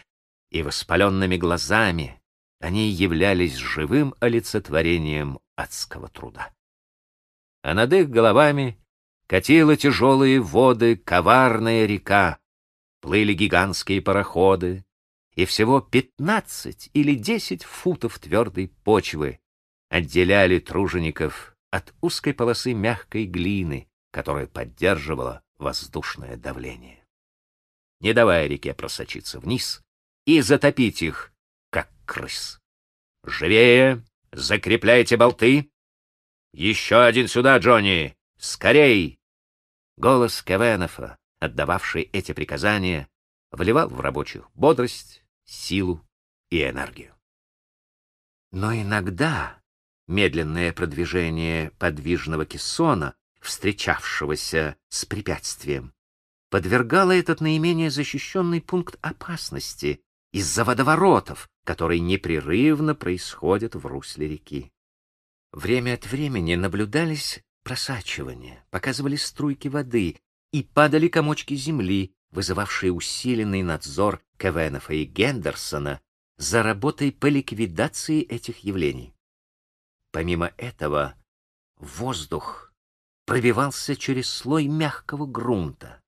и воспаленными глазами, они являлись живым олицетворением адского труда. А над их головами катила тяжелые воды коварная река, плыли гигантские пароходы, и всего пятнадцать или десять футов твердой почвы отделяли тружеников от узкой полосы мягкой глины, которая поддерживала воздушное давление. Не давая реке просочиться вниз и затопить их, как крыс. «Живее! Закрепляйте болты! Еще один сюда, Джонни! Скорей!» Голос Кевенофа, отдававший эти приказания, вливал в рабочих бодрость, силу и энергию. Но иногда медленное продвижение подвижного кессона, встречавшегося с препятствием, подвергало этот наименее защищенный пункт опасности из-за водоворотов, которые непрерывно происходят в русле реки. Время от времени наблюдались просачивания, показывали струйки воды и падали комочки земли, вызывавшие усиленный надзор Кевенова и Гендерсона за работой по ликвидации этих явлений. Помимо этого, воздух пробивался через слой мягкого грунта.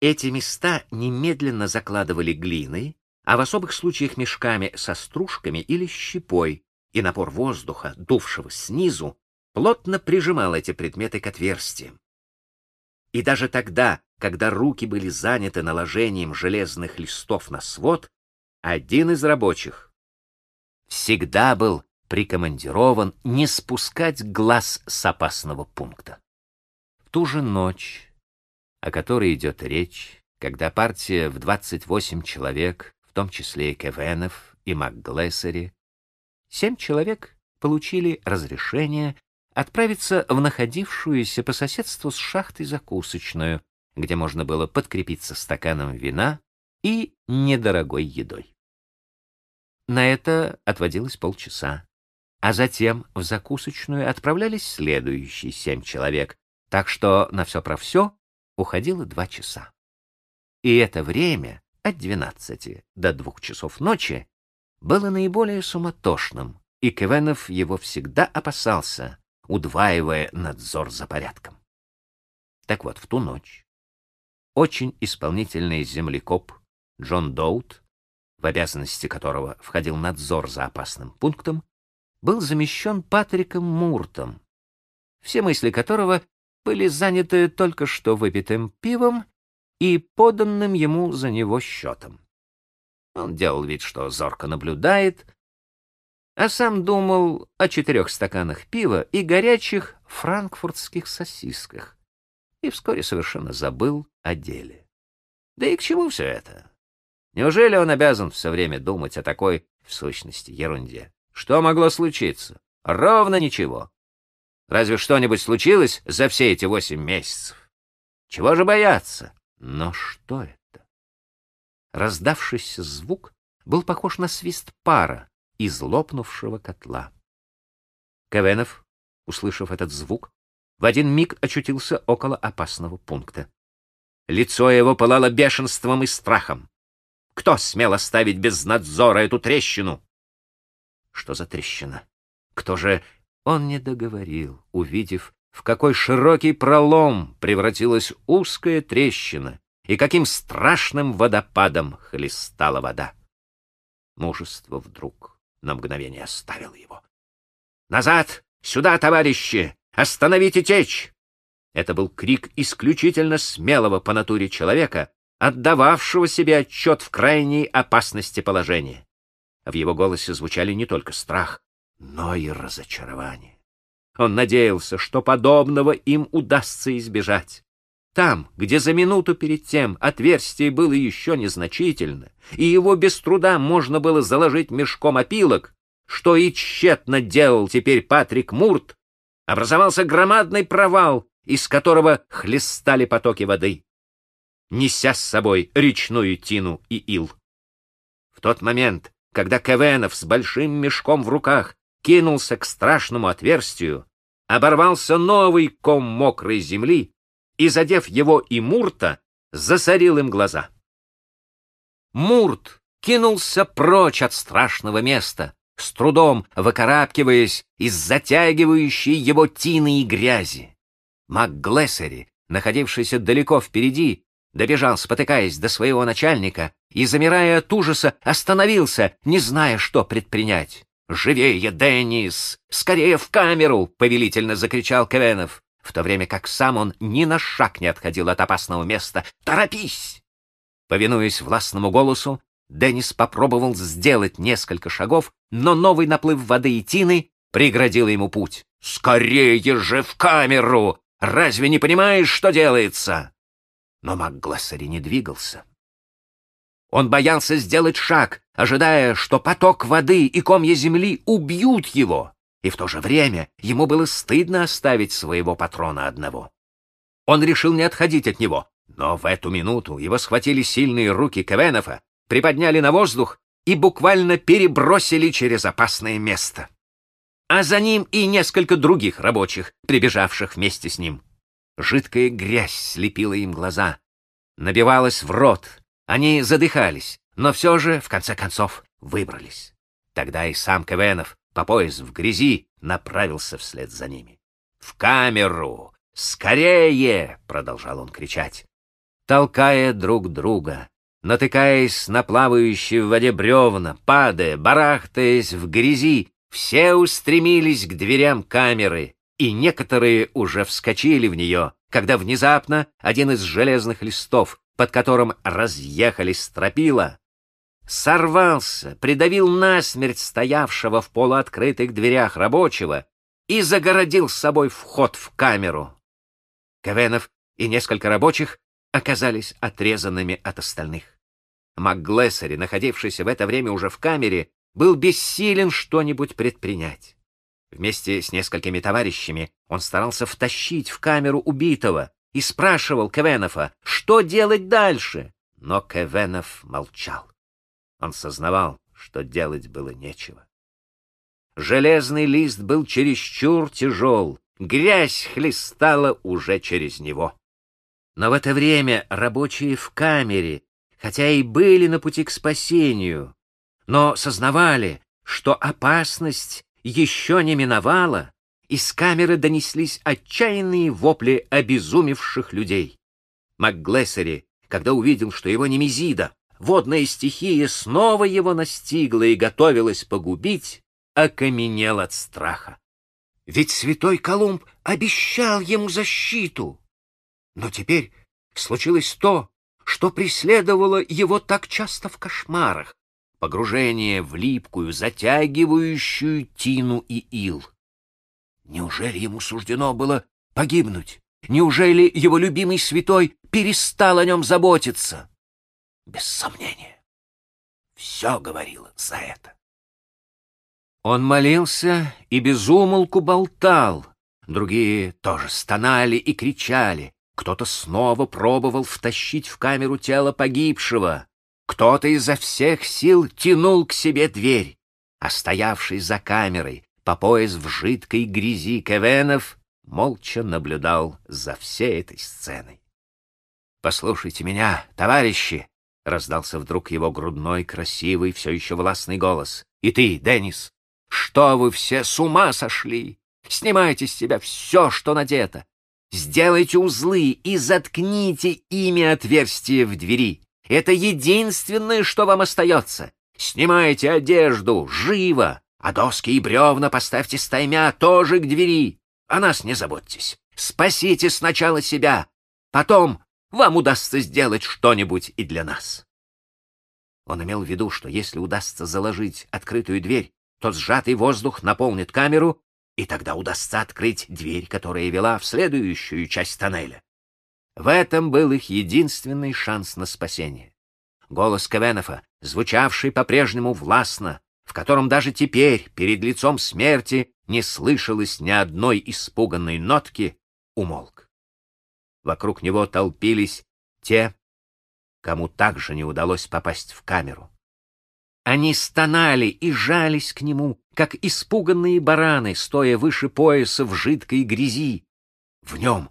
Эти места немедленно закладывали глиной, а в особых случаях мешками со стружками или щепой, и напор воздуха, дувшего снизу, плотно прижимал эти предметы к отверстиям. И даже тогда, когда руки были заняты наложением железных листов на свод, один из рабочих всегда был прикомандирован не спускать глаз с опасного пункта. В ту же ночь, о которой идет речь, когда партия в 28 человек том числе и Кевенов и МакГлессери, семь человек получили разрешение отправиться в находившуюся по соседству с шахтой закусочную, где можно было подкрепиться стаканом вина и недорогой едой. На это отводилось полчаса, а затем в закусочную отправлялись следующие семь человек, так что на все про все уходило два часа. И это время от 12 до 2 часов ночи было наиболее суматошным, и Кевенов его всегда опасался, удваивая надзор за порядком. Так вот, в ту ночь очень исполнительный землекоп Джон Доут, в обязанности которого входил надзор за опасным пунктом, был замещен Патриком Муртом, все мысли которого были заняты только что выпитым пивом и поданным ему за него счетом. Он делал вид, что зорко наблюдает, а сам думал о четырех стаканах пива и горячих франкфуртских сосисках, и вскоре совершенно забыл о деле. Да и к чему все это? Неужели он обязан все время думать о такой, в сущности, ерунде? Что могло случиться? Ровно ничего. Разве что-нибудь случилось за все эти восемь месяцев? Чего же бояться? Но что это? Раздавшийся звук был похож на свист пара из лопнувшего котла. Кевенов, услышав этот звук, в один миг очутился около опасного пункта. Лицо его пылало бешенством и страхом. Кто смел оставить без надзора эту трещину? Что за трещина? Кто же... Он не договорил, увидев, в какой широкий пролом превратилась узкая трещина и каким страшным водопадом хлестала вода. Мужество вдруг на мгновение оставило его. «Назад! Сюда, товарищи! Остановите течь!» Это был крик исключительно смелого по натуре человека, отдававшего себе отчет в крайней опасности положения. В его голосе звучали не только страх, но и разочарование. Он надеялся, что подобного им удастся избежать. Там, где за минуту перед тем отверстие было еще незначительно, и его без труда можно было заложить мешком опилок, что и тщетно делал теперь Патрик Мурт, образовался громадный провал, из которого хлестали потоки воды, неся с собой речную тину и ил. В тот момент, когда Кевенов с большим мешком в руках кинулся к страшному отверстию, оборвался новый ком мокрой земли и, задев его и Мурта, засорил им глаза. Мурт кинулся прочь от страшного места, с трудом выкарабкиваясь из затягивающей его тины и грязи. МакГлессери, находившийся далеко впереди, добежал, спотыкаясь до своего начальника, и, замирая от ужаса, остановился, не зная, что предпринять. «Живее, Деннис! Скорее в камеру!» — повелительно закричал Кевенов, в то время как сам он ни на шаг не отходил от опасного места. «Торопись!» Повинуясь властному голосу, Деннис попробовал сделать несколько шагов, но новый наплыв воды и тины преградил ему путь. «Скорее же в камеру! Разве не понимаешь, что делается?» Но МакГлассери не двигался. Он боялся сделать шаг, ожидая, что поток воды и комья земли убьют его, и в то же время ему было стыдно оставить своего патрона одного. Он решил не отходить от него, но в эту минуту его схватили сильные руки Кевенофа, приподняли на воздух и буквально перебросили через опасное место. А за ним и несколько других рабочих, прибежавших вместе с ним. Жидкая грязь слепила им глаза, набивалась в рот, они задыхались, но все же, в конце концов, выбрались. Тогда и сам Кевенов, по пояс в грязи, направился вслед за ними. «В камеру! Скорее!» — продолжал он кричать. Толкая друг друга, натыкаясь на плавающие в воде бревна, падая, барахтаясь в грязи, все устремились к дверям камеры, и некоторые уже вскочили в нее, когда внезапно один из железных листов, под которым разъехались стропила, сорвался, придавил насмерть стоявшего в полуоткрытых дверях рабочего и загородил с собой вход в камеру. Кавенов и несколько рабочих оказались отрезанными от остальных. МакГлессери, находившийся в это время уже в камере, был бессилен что-нибудь предпринять. Вместе с несколькими товарищами он старался втащить в камеру убитого, и спрашивал Кевенофа, что делать дальше. Но Кевенов молчал. Он сознавал, что делать было нечего. Железный лист был чересчур тяжел, грязь хлестала уже через него. Но в это время рабочие в камере, хотя и были на пути к спасению, но сознавали, что опасность еще не миновала, из камеры донеслись отчаянные вопли обезумевших людей. МакГлессери когда увидел, что его немезида, водная стихия, снова его настигла и готовилась погубить, окаменел от страха. Ведь святой Колумб обещал ему защиту. Но теперь случилось то, что преследовало его так часто в кошмарах — погружение в липкую, затягивающую тину и ил. Неужели ему суждено было погибнуть? Неужели его любимый святой перестал о нем заботиться? Без сомнения. Все говорило за это. Он молился и безумолку болтал. Другие тоже стонали и кричали. Кто-то снова пробовал втащить в камеру тело погибшего. Кто-то изо всех сил тянул к себе дверь. А стоявший за камерой, по пояс в жидкой грязи Кевенов, молча наблюдал за всей этой сценой. «Послушайте меня, товарищи!» — раздался вдруг его грудной, красивый, все еще властный голос. «И ты, Деннис, что вы все с ума сошли? Снимайте с себя все, что надето. Сделайте узлы и заткните ими отверстие в двери. Это единственное, что вам остается. Снимайте одежду, живо, а доски и бревна поставьте стаймя тоже к двери. О нас не заботьтесь. Спасите сначала себя, потом вам удастся сделать что-нибудь и для нас. Он имел в виду, что если удастся заложить открытую дверь, то сжатый воздух наполнит камеру, и тогда удастся открыть дверь, которая вела в следующую часть тоннеля. В этом был их единственный шанс на спасение. Голос Кевенефа, звучавший по-прежнему властно, в котором даже теперь, перед лицом смерти, не слышалось ни одной испуганной нотки, умолк. Вокруг него толпились те, кому также не удалось попасть в камеру. Они стонали и жались к нему, как испуганные бараны, стоя выше пояса в жидкой грязи. В нем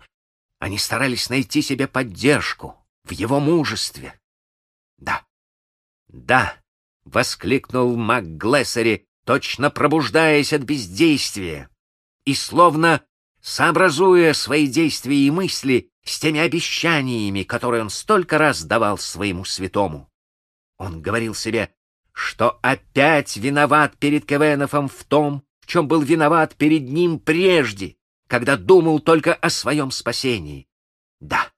они старались найти себе поддержку, в его мужестве. Да, да, — воскликнул МакГлессери, точно пробуждаясь от бездействия, и словно сообразуя свои действия и мысли с теми обещаниями, которые он столько раз давал своему святому. Он говорил себе, что опять виноват перед Кевенофом в том, в чем был виноват перед ним прежде, когда думал только о своем спасении. Да,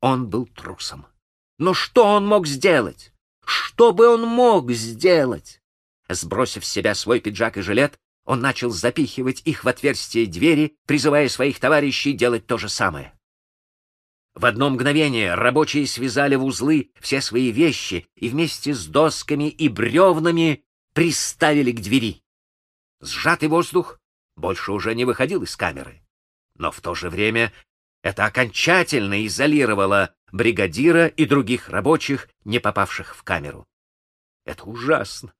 он был трусом. Но что он мог сделать? Что бы он мог сделать? Сбросив с себя свой пиджак и жилет, он начал запихивать их в отверстие двери, призывая своих товарищей делать то же самое. В одно мгновение рабочие связали в узлы все свои вещи и вместе с досками и бревнами приставили к двери. Сжатый воздух больше уже не выходил из камеры. Но в то же время это окончательно изолировало бригадира и других рабочих, не попавших в камеру. Это ужасно!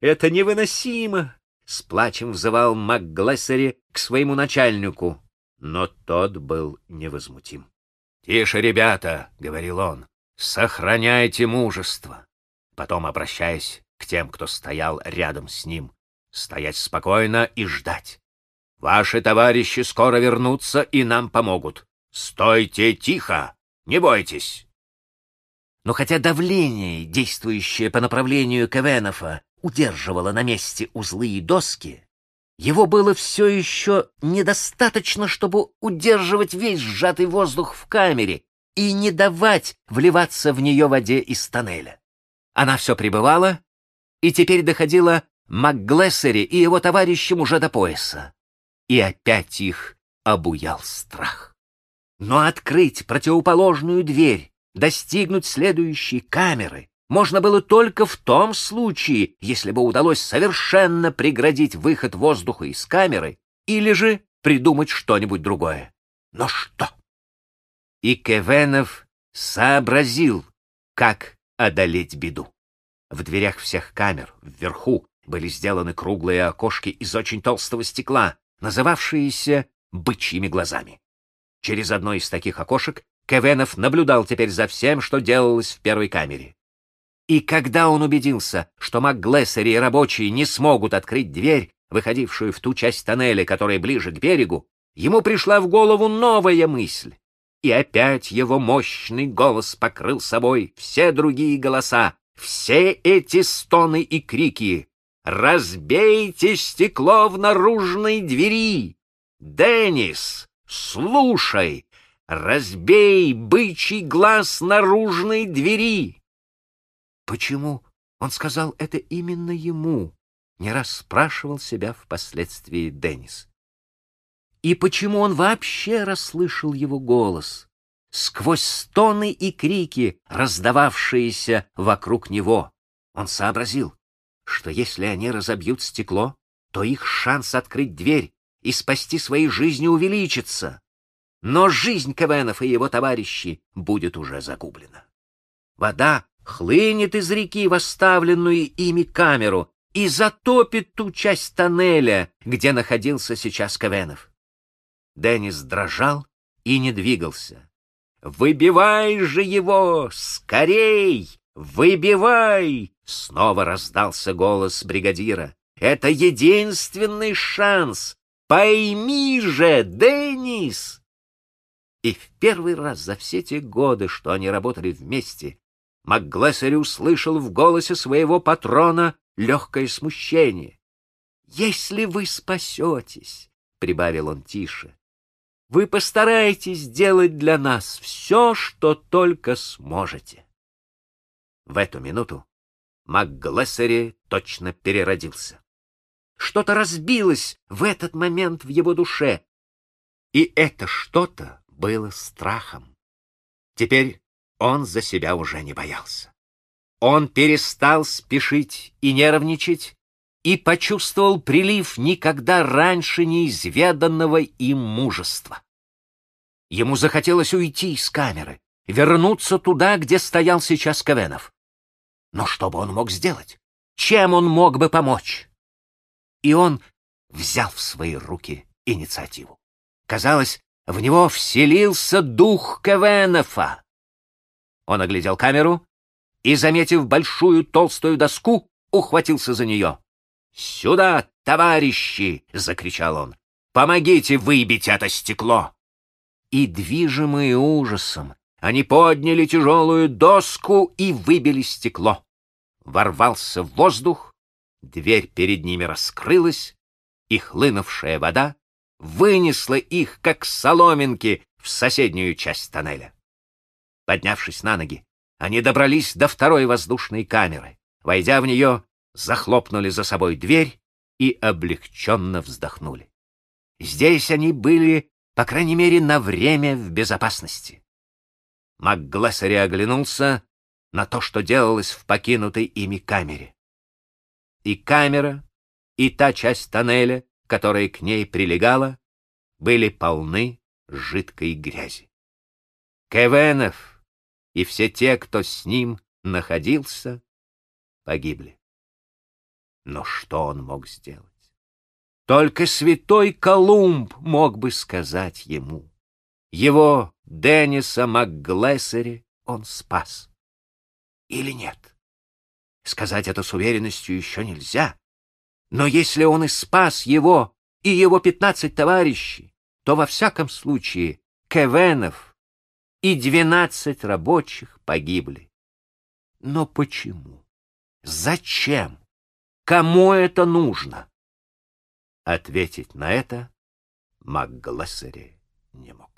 Это невыносимо! С плачем взывал МакГлессери к своему начальнику, но тот был невозмутим. «Тише, ребята!» — говорил он. «Сохраняйте мужество!» Потом, обращаясь к тем, кто стоял рядом с ним, стоять спокойно и ждать. «Ваши товарищи скоро вернутся и нам помогут. Стойте тихо! Не бойтесь!» Но хотя давление, действующее по направлению Кевенофа, удерживало на месте узлы и доски, его было все еще недостаточно, чтобы удерживать весь сжатый воздух в камере и не давать вливаться в нее воде из тоннеля. Она все пребывала, и теперь доходила МакГлессери и его товарищам уже до пояса. И опять их обуял страх. Но открыть противоположную дверь, достигнуть следующей камеры, можно было только в том случае, если бы удалось совершенно преградить выход воздуха из камеры или же придумать что-нибудь другое. Но что? И Кевенов сообразил, как одолеть беду. В дверях всех камер, вверху, были сделаны круглые окошки из очень толстого стекла, называвшиеся бычьими глазами. Через одно из таких окошек Кевенов наблюдал теперь за всем, что делалось в первой камере. И когда он убедился, что МакГлессери и рабочие не смогут открыть дверь, выходившую в ту часть тоннеля, которая ближе к берегу, ему пришла в голову новая мысль. и опять его мощный голос покрыл собой все другие голоса, все эти стоны и крики. «Разбейте стекло в наружной двери! Деннис, слушай! Разбей бычий глаз наружной двери!» Почему он сказал это именно ему? Не раз спрашивал себя впоследствии Деннис. И почему он вообще расслышал его голос? Сквозь стоны и крики, раздававшиеся вокруг него, он сообразил, что если они разобьют стекло, то их шанс открыть дверь и спасти свои жизни увеличится. Но жизнь Кевенов и его товарищей будет уже загублена. Вода хлынет из реки в оставленную ими камеру и затопит ту часть тоннеля, где находился сейчас Кевенов. Деннис дрожал и не двигался. «Выбивай же его! Скорей! Выбивай!» Снова раздался голос бригадира. «Это единственный шанс! Пойми же, Деннис!» И в первый раз за все те годы, что они работали вместе, МакГлессери услышал в голосе своего патрона легкое смущение. «Если вы спасетесь», — прибавил он тише, вы постараетесь сделать для нас все, что только сможете. В эту минуту МакГлессери точно переродился. Что-то разбилось в этот момент в его душе, и это что-то было страхом. Теперь он за себя уже не боялся. Он перестал спешить и нервничать, и почувствовал прилив никогда раньше неизведанного им мужества. Ему захотелось уйти из камеры, вернуться туда, где стоял сейчас Ковенов. Но что бы он мог сделать? Чем он мог бы помочь? И он взял в свои руки инициативу. Казалось, в него вселился дух Кевенефа. Он оглядел камеру и, заметив большую толстую доску, ухватился за нее. «Сюда, товарищи!» — закричал он. «Помогите выбить это стекло!» И, движимые ужасом, они подняли тяжелую доску и выбили стекло. Ворвался в воздух, дверь перед ними раскрылась, и хлынувшая вода вынесла их, как соломинки, в соседнюю часть тоннеля. Поднявшись на ноги, они добрались до второй воздушной камеры. Войдя в нее, захлопнули за собой дверь и облегченно вздохнули. Здесь они были, по крайней мере, на время в безопасности. МакГлессери оглянулся на то, что делалось в покинутой ими камере. И камера, и та часть тоннеля, которая к ней прилегала, были полны жидкой грязи. Кевенов и все те, кто с ним находился, погибли. Но что он мог сделать? Только святой Колумб мог бы сказать ему. Его, Денниса МакГлессери, он спас. Или нет? Сказать это с уверенностью еще нельзя. Но если он и спас его и его пятнадцать товарищей, то во всяком случае Кевенов и двенадцать рабочих погибли. Но почему? Зачем? Кому это нужно? Ответить на это МакГлассери не мог.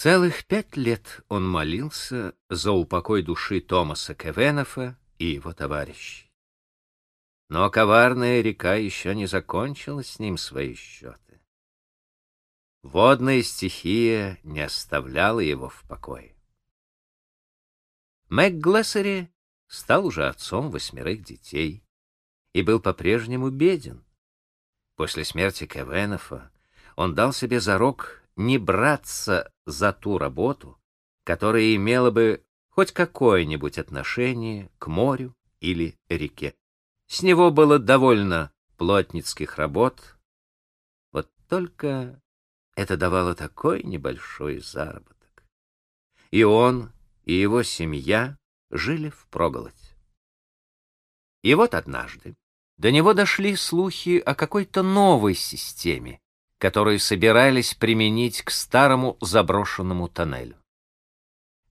Целых пять лет он молился за упокой души Томаса Кевенофа и его товарищей. Но коварная река еще не закончила с ним свои счеты. Водная стихия не оставляла его в покое. Мэг Глессери стал уже отцом восьмерых детей и был по-прежнему беден. После смерти Кевенофа он дал себе зарок не браться за ту работу, которая имела бы хоть какое-нибудь отношение к морю или реке. С него было довольно плотницких работ, вот только это давало такой небольшой заработок. И он, и его семья жили впроголодь. И вот однажды До него дошли слухи о какой-то новой системе, которую собирались применить к старому заброшенному тоннелю.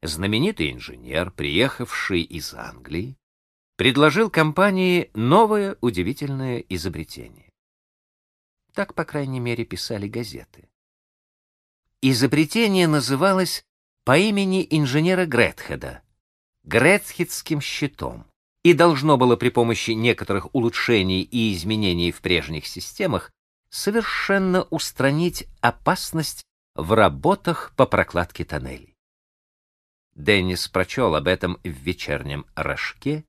Знаменитый инженер, приехавший из Англии, предложил компании новое удивительное изобретение. Так, по крайней мере, писали газеты. Изобретение называлось по имени инженера Гретхеда Гретхедским щитом и должно было при помощи некоторых улучшений и изменений в прежних системах совершенно устранить опасность в работах по прокладке тоннелей. Деннис прочел об этом в вечернем рожке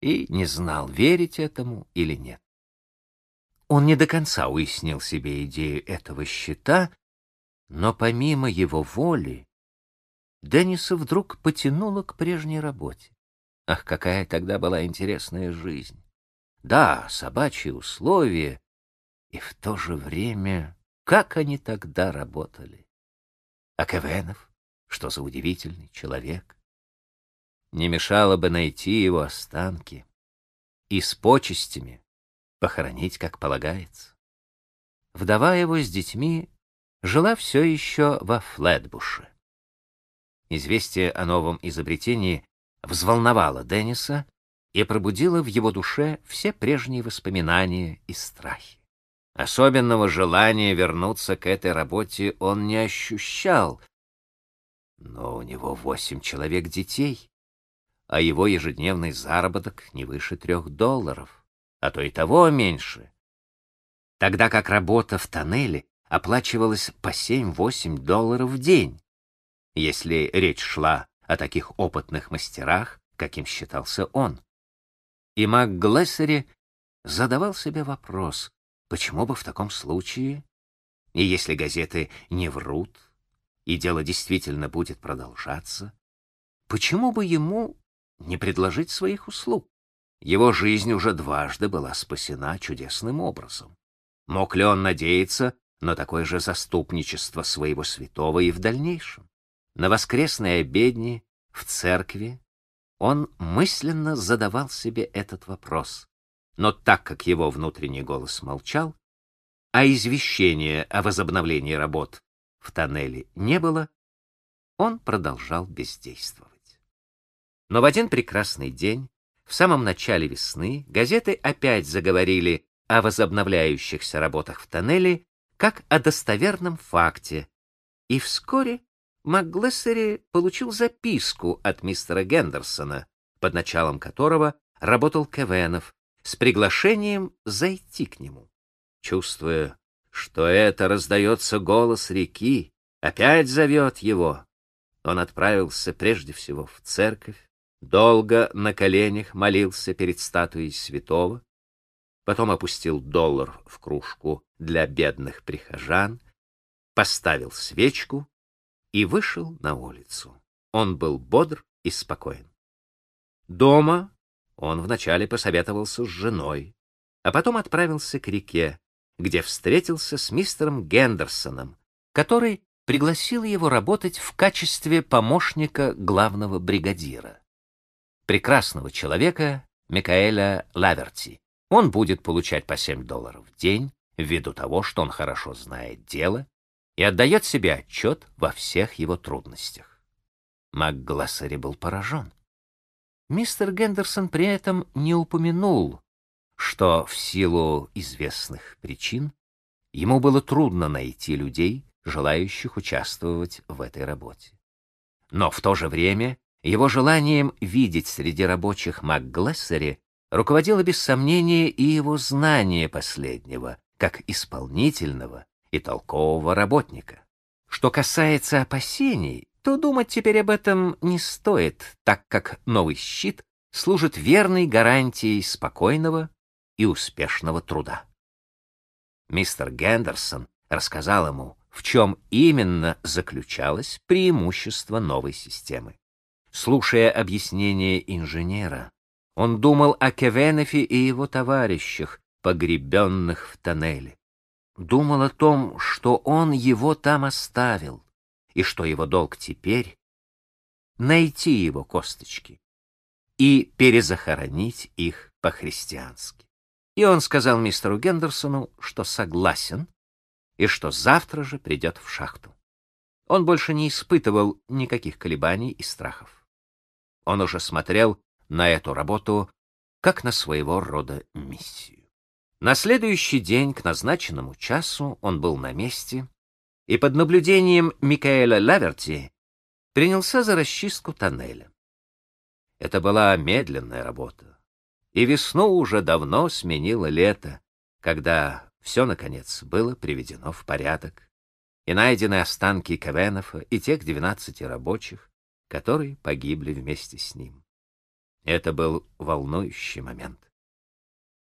и не знал, верить этому или нет. Он не до конца уяснил себе идею этого щита, но помимо его воли Денниса вдруг потянуло к прежней работе. Ах, какая тогда была интересная жизнь! Да, собачьи условия, и в то же время, как они тогда работали! А Кевенов, что за удивительный человек! Не мешало бы найти его останки и с почестями похоронить, как полагается. Вдова его с детьми жила все еще во Флетбуше. Известие о новом изобретении взволновало Денниса и пробудило в его душе все прежние воспоминания и страхи. Особенного желания вернуться к этой работе он не ощущал, но у него восемь человек детей, а его ежедневный заработок не выше трех долларов, а то и того меньше. Тогда как работа в тоннеле оплачивалась по 7-8 долларов в день, если речь шла о таких опытных мастерах, каким считался он. И МакГлессери задавал себе вопрос, почему бы в таком случае, и если газеты не врут, и дело действительно будет продолжаться, почему бы ему не предложить своих услуг? Его жизнь уже дважды была спасена чудесным образом. Мог ли он надеяться на такое же заступничество своего святого и в дальнейшем? На воскресной обедне в церкви он мысленно задавал себе этот вопрос. Но так как его внутренний голос молчал, а извещения о возобновлении работ в тоннеле не было, он продолжал бездействовать. Но в один прекрасный день, в самом начале весны, газеты опять заговорили о возобновляющихся работах в тоннеле как о достоверном факте, и вскоре МакГлессери получил записку от мистера Гендерсона, под началом которого работал Кевенов, с приглашением зайти к нему. Чувствуя, что это раздается голос реки, опять зовет его, он отправился прежде всего в церковь, долго на коленях молился перед статуей святого, потом опустил доллар в кружку для бедных прихожан, поставил свечку и вышел на улицу. Он был бодр и спокоен. Дома он вначале посоветовался с женой, а потом отправился к реке, где встретился с мистером Гендерсоном, который пригласил его работать в качестве помощника главного бригадира. Прекрасного человека Микаэля Лаверти. Он будет получать по 7 долларов в день, ввиду того, что он хорошо знает дело и отдает себе отчет во всех его трудностях. МакГлассери был поражен. Мистер Гендерсон при этом не упомянул, что в силу известных причин ему было трудно найти людей, желающих участвовать в этой работе. Но в то же время его желанием видеть среди рабочих МакГлессери руководило без сомнения и его знание последнего, как исполнительного и толкового работника. Что касается опасений, то думать теперь об этом не стоит, так как новый щит служит верной гарантией спокойного и успешного труда. Мистер Гендерсон рассказал ему, в чем именно заключалось преимущество новой системы. Слушая объяснение инженера, он думал о Кевенефе и его товарищах, погребенных в тоннеле думал о том, что он его там оставил, и что его долг теперь — найти его косточки и перезахоронить их по-христиански. и он сказал мистеру Гендерсону, что согласен и что завтра же придет в шахту. Он больше не испытывал никаких колебаний и страхов. Он уже смотрел на эту работу как на своего рода миссию. На следующий день к назначенному часу он был на месте и под наблюдением Микаэля Лаверти принялся за расчистку тоннеля. Это была медленная работа, и весну уже давно сменило лето, когда все, наконец, было приведено в порядок, и найдены останки Кевенофа и тех двенадцати рабочих, которые погибли вместе с ним. Это был волнующий момент.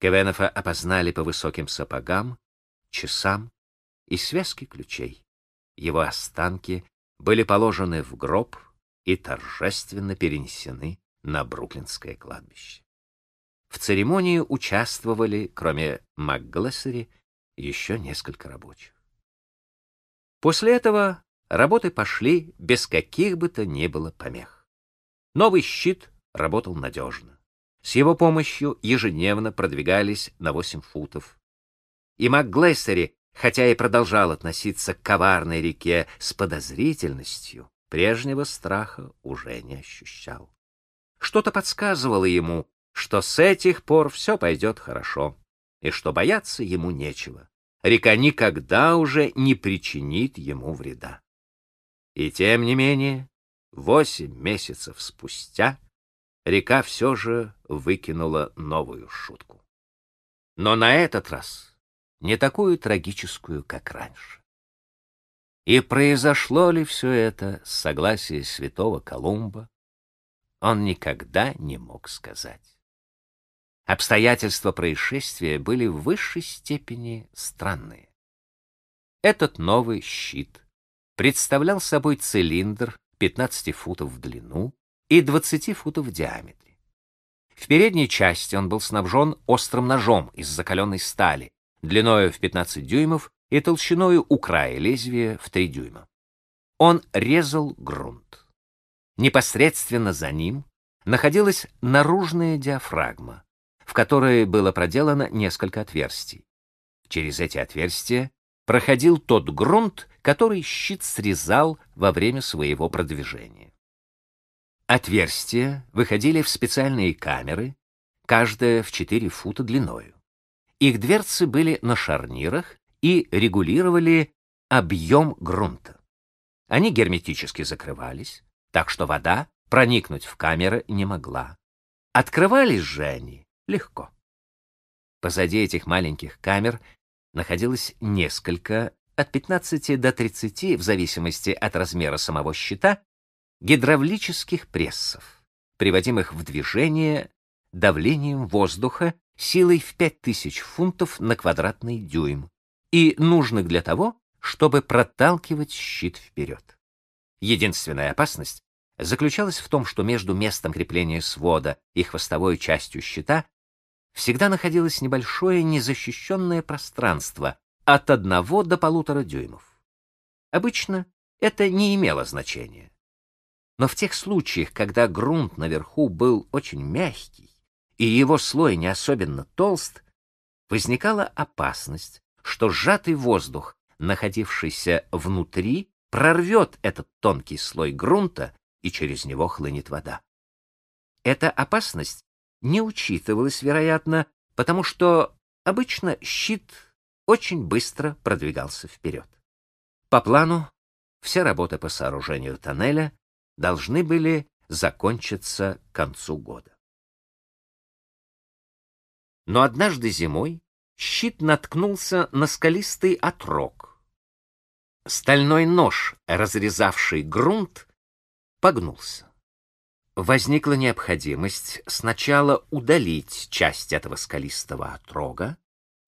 Кевенофа опознали по высоким сапогам, часам и связке ключей. Его останки были положены в гроб и торжественно перенесены на Бруклинское кладбище. В церемонии участвовали, кроме МакГлессери, еще несколько рабочих. После этого работы пошли без каких бы то ни было помех. Новый щит работал надежно. С его помощью ежедневно продвигались на 8 футов. И МакГлессери хотя и продолжал относиться к коварной реке с подозрительностью, прежнего страха уже не ощущал. Что-то подсказывало ему, что с этих пор все пойдет хорошо, и что бояться ему нечего. Река никогда уже не причинит ему вреда. И тем не менее, восемь месяцев спустя река все же выкинула новую шутку. Но на этот раз не такую трагическую, как раньше. И произошло ли все это с согласия святого Колумба, он никогда не мог сказать. Обстоятельства происшествия были в высшей степени странные. Этот новый щит представлял собой цилиндр 15 футов в длину и 20 футов в диаметре. В передней части он был снабжен острым ножом из закаленной стали, длиною в 15 дюймов и толщиною у края лезвия в 3 дюйма. Он резал грунт. Непосредственно за ним находилась наружная диафрагма, в которой было проделано несколько отверстий. Через эти отверстия проходил тот грунт, который щит срезал во время своего продвижения. Отверстия выходили в специальные камеры, каждая в 4 фута длиною. Их дверцы были на шарнирах и регулировали объем грунта. Они герметически закрывались, так что вода проникнуть в камеры не могла. Открывались же они легко. Позади этих маленьких камер находилось несколько, от 15 до 30, в зависимости от размера самого щита, гидравлических прессов, приводимых в движение давлением воздуха силой в 5000 фунтов на квадратный дюйм и нужных для того, чтобы проталкивать щит вперед. Единственная опасность заключалась в том, что между местом крепления свода и хвостовой частью щита всегда находилось небольшое незащищенное пространство от одного до полутора дюймов. Обычно это не имело значения. Но в тех случаях, когда грунт наверху был очень мягкий, и его слой не особенно толст, возникала опасность, что сжатый воздух, находившийся внутри, прорвет этот тонкий слой грунта, и через него хлынет вода. Эта опасность не учитывалась, вероятно, потому что обычно щит очень быстро продвигался вперед. По плану, все работы по сооружению тоннеля должны были закончиться к концу года. Но однажды зимой щит наткнулся на скалистый отрог. Стальной нож, разрезавший грунт, погнулся. Возникла необходимость сначала удалить часть этого скалистого отрога,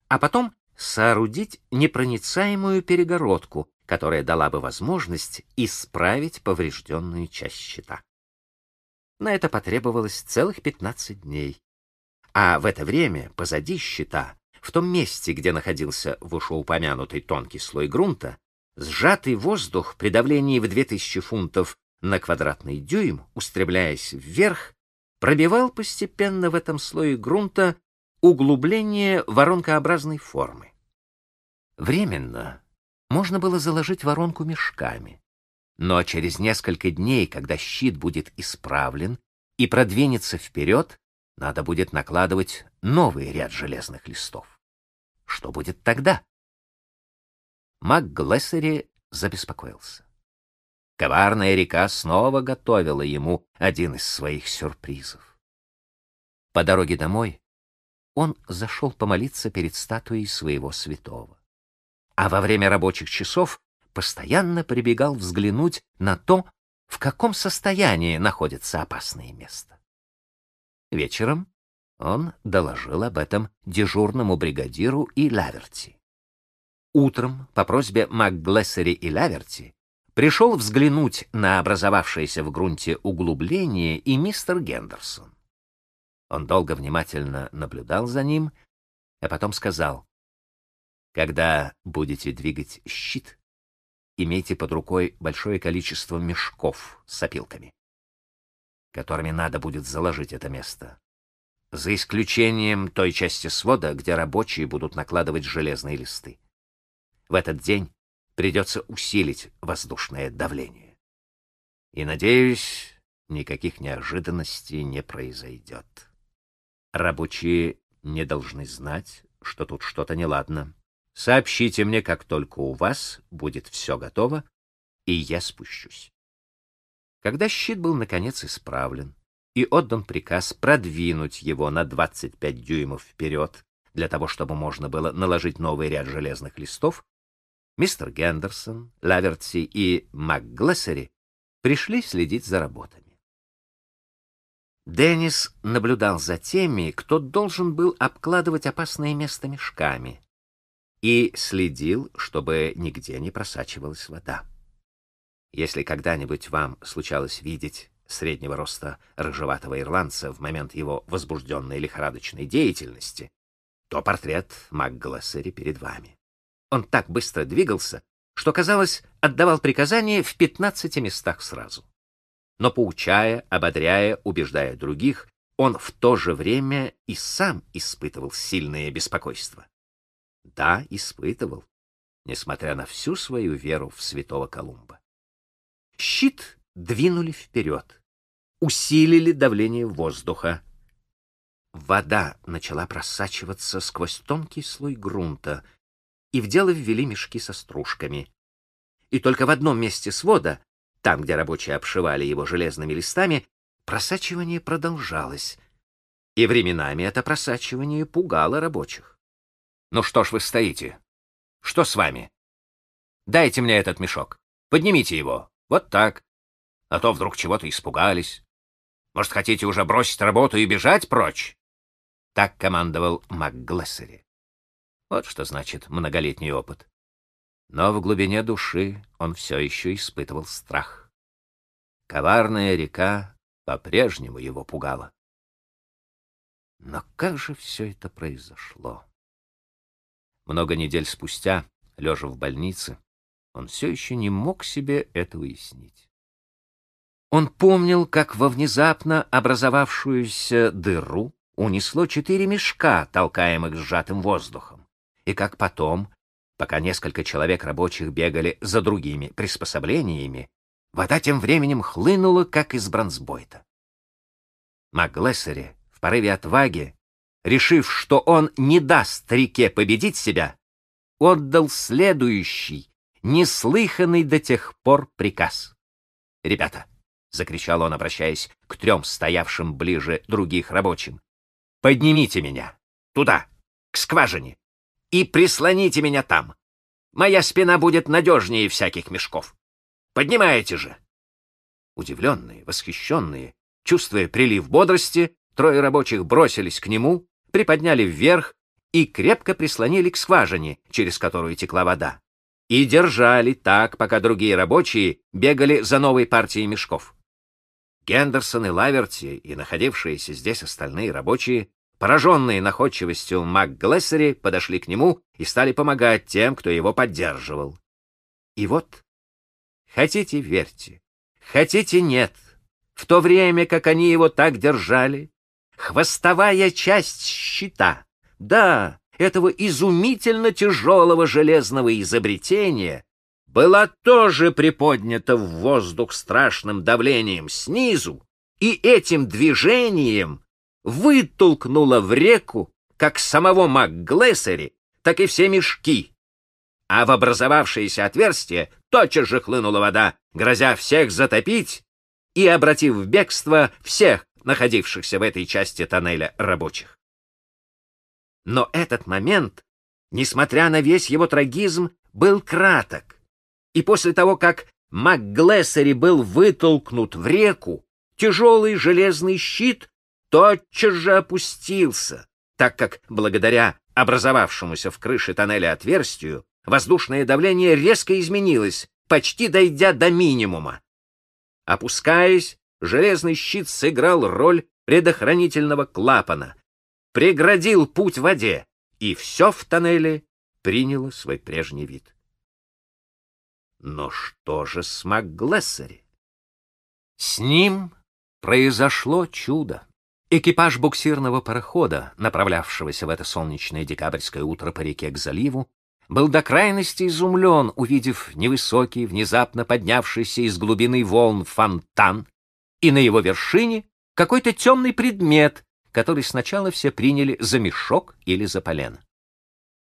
а потом соорудить непроницаемую перегородку, которая дала бы возможность исправить поврежденную часть щита. На это потребовалось целых 15 дней, а в это время позади щита, в том месте, где находился вышеупомянутый тонкий слой грунта, сжатый воздух при давлении в 2000 фунтов на квадратный дюйм, устремляясь вверх, пробивал постепенно в этом слое грунта углубление воронкообразной формы. Временно можно было заложить воронку мешками, но через несколько дней, когда щит будет исправлен и продвинется вперед, надо будет накладывать новый ряд железных листов. Что будет тогда? МакГлессери забеспокоился. Коварная река снова готовила ему один из своих сюрпризов. По дороге домой он зашел помолиться перед статуей своего святого. А во время рабочих часов постоянно прибегал взглянуть на то, в каком состоянии находится опасное место. Вечером он доложил об этом дежурному бригадиру и Лаверти. Утром по просьбе МакГлессери и Лаверти пришел взглянуть на образовавшееся в грунте углубление и мистер Гендерсон. Он долго внимательно наблюдал за ним, а потом сказал, «Когда будете двигать щит, имейте под рукой большое количество мешков с опилками, которыми надо будет заложить это место, за исключением той части свода, где рабочие будут накладывать железные листы. В этот день придется усилить воздушное давление. И, надеюсь, никаких неожиданностей не произойдет. Рабочие не должны знать, что тут что-то неладно. Сообщите мне, как только у вас будет все готово, и я спущусь. Когда щит был наконец исправлен и отдан приказ продвинуть его на 25 дюймов вперед, для того, чтобы можно было наложить новый ряд железных листов, мистер Гендерсон, Лаверти и МакГлессери пришли следить за работами. Деннис наблюдал за теми, кто должен был обкладывать опасное место мешками, и следил, чтобы нигде не просачивалась вода. Если когда-нибудь вам случалось видеть среднего роста рыжеватого ирландца в момент его возбужденной лихорадочной деятельности, то портрет МакГлессери перед вами. Он так быстро двигался, что, казалось, отдавал приказания в пятнадцати местах сразу. Но поучая, ободряя, убеждая других, он в то же время и сам испытывал сильное беспокойство. Да, испытывал, несмотря на всю свою веру в святого Колумба. Щит двинули вперед, усилили давление воздуха. Вода начала просачиваться сквозь тонкий слой грунта — и в дело ввели мешки со стружками. И только в одном месте свода, там, где рабочие обшивали его железными листами, просачивание продолжалось. И временами это просачивание пугало рабочих. «Ну что ж вы стоите? Что с вами? Дайте мне этот мешок. Поднимите его. Вот так. А то вдруг чего-то испугались. Может, хотите уже бросить работу и бежать прочь?» Так командовал МакГлессери. Вот что значит многолетний опыт. Но в глубине души он все еще испытывал страх. Коварная река по-прежнему его пугала. Но как же все это произошло? Много недель спустя, лежа в больнице, он все еще не мог себе это уяснить. Он помнил, как во внезапно образовавшуюся дыру унесло четыре мешка, толкаемых сжатым воздухом и как потом, пока несколько человек рабочих бегали за другими приспособлениями, вода тем временем хлынула, как из бронзбойта. МакГлессери в порыве отваги, решив, что он не даст реке победить себя, отдал следующий, неслыханный до тех пор приказ. «Ребята!» — закричал он, обращаясь к трем стоявшим ближе других рабочим. «Поднимите меня! Туда! К скважине! и прислоните меня там. Моя спина будет надежнее всяких мешков. Поднимайте же!» Удивленные, восхищенные, чувствуя прилив бодрости, трое рабочих бросились к нему, приподняли вверх и крепко прислонили к скважине, через которую текла вода. И держали так, пока другие рабочие бегали за новой партией мешков. Гендерсон и Лаверти и находившиеся здесь остальные рабочие Пораженные находчивостью МакГлессери подошли к нему и стали помогать тем, кто его поддерживал. И вот, хотите верьте, хотите нет, в то время, как они его так держали, хвостовая часть щита, да, этого изумительно тяжелого железного изобретения была тоже приподнята в воздух страшным давлением снизу и этим движением вытолкнула в реку как самого МакГлессери, так и все мешки. А в образовавшееся отверстие тотчас же хлынула вода, грозя всех затопить и обратив в бегство всех находившихся в этой части тоннеля рабочих. Но этот момент, несмотря на весь его трагизм, был краток. И после того, как МакГлессери был вытолкнут в реку, тяжелый железный щит тотчас же опустился, так как благодаря образовавшемуся в крыше тоннеля отверстию воздушное давление резко изменилось, почти дойдя до минимума. Опускаясь, железный щит сыграл роль предохранительного клапана, преградил путь воде, и все в тоннеле приняло свой прежний вид. Но что же с МакГлессери? С ним произошло чудо. Экипаж буксирного парохода, направлявшегося в это солнечное декабрьское утро по реке к заливу, был до крайности изумлен, увидев невысокий, внезапно поднявшийся из глубины волн фонтан, и на его вершине какой-то темный предмет, который сначала все приняли за мешок или за полено.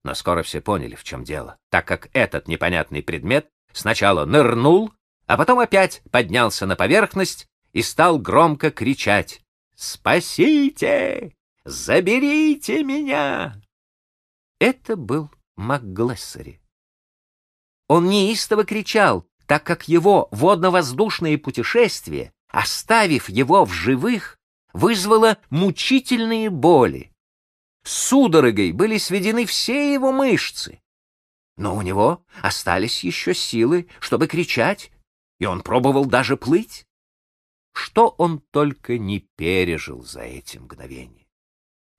Но скоро все поняли, в чем дело, так как этот непонятный предмет сначала нырнул, а потом опять поднялся на поверхность и стал громко кричать «Спасите! Заберите меня!» Это был МакГлессери. Он неистово кричал, так как его водно-воздушные путешествия оставив его в живых, вызвало мучительные боли. Судорогой были сведены все его мышцы. Но у него остались еще силы, чтобы кричать, и он пробовал даже плыть. Что он только не пережил за эти мгновения.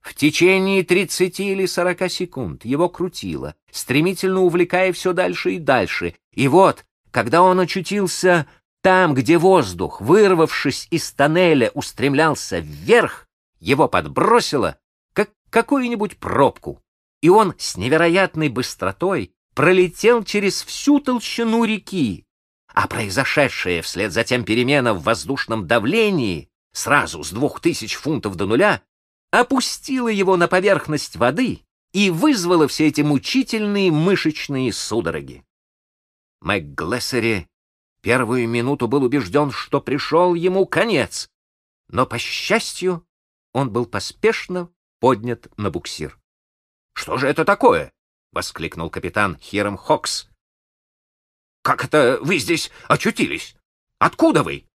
В течение тридцати или сорока секунд его крутило, стремительно увлекая все дальше и дальше, и вот, когда он очутился там, где воздух, вырвавшись из тоннеля, устремлялся вверх, его подбросило, как какую-нибудь пробку, и он с невероятной быстротой пролетел через всю толщину реки, а произошедшая вслед за тем перемена в воздушном давлении сразу с двух тысяч фунтов до нуля опустила его на поверхность воды и вызвала все эти мучительные мышечные судороги. МcGlessary Первую минуту был убежден, что пришел ему конец, но, по счастью, он был поспешно поднят на буксир. — Что же это такое? — воскликнул капитан Хиром Хокс. — Как это вы здесь очутились? Откуда вы?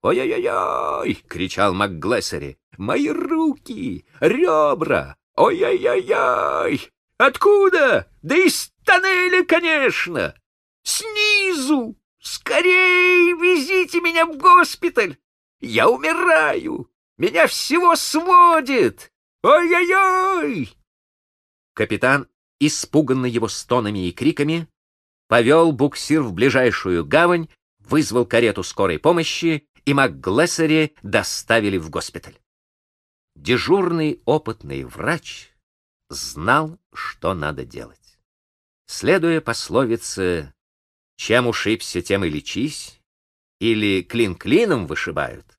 «Ой-ой-ой!» — кричал МакГлессери. «Мои руки! Ребра! Ой-ой-ой-ой! Откуда? Да из тоннеля, конечно! Снизу! Скорей везите меня в госпиталь! Я умираю! Меня всего сводит! Ой-ой-ой!» Капитан, испуганный его стонами и криками, повел буксир в ближайшую гавань, вызвал карету скорой помощи, и МакГлессери доставили в госпиталь. Дежурный опытный врач знал, что надо делать. Следуя пословице чем ушибся, тем и лечись, или клин клином вышибают,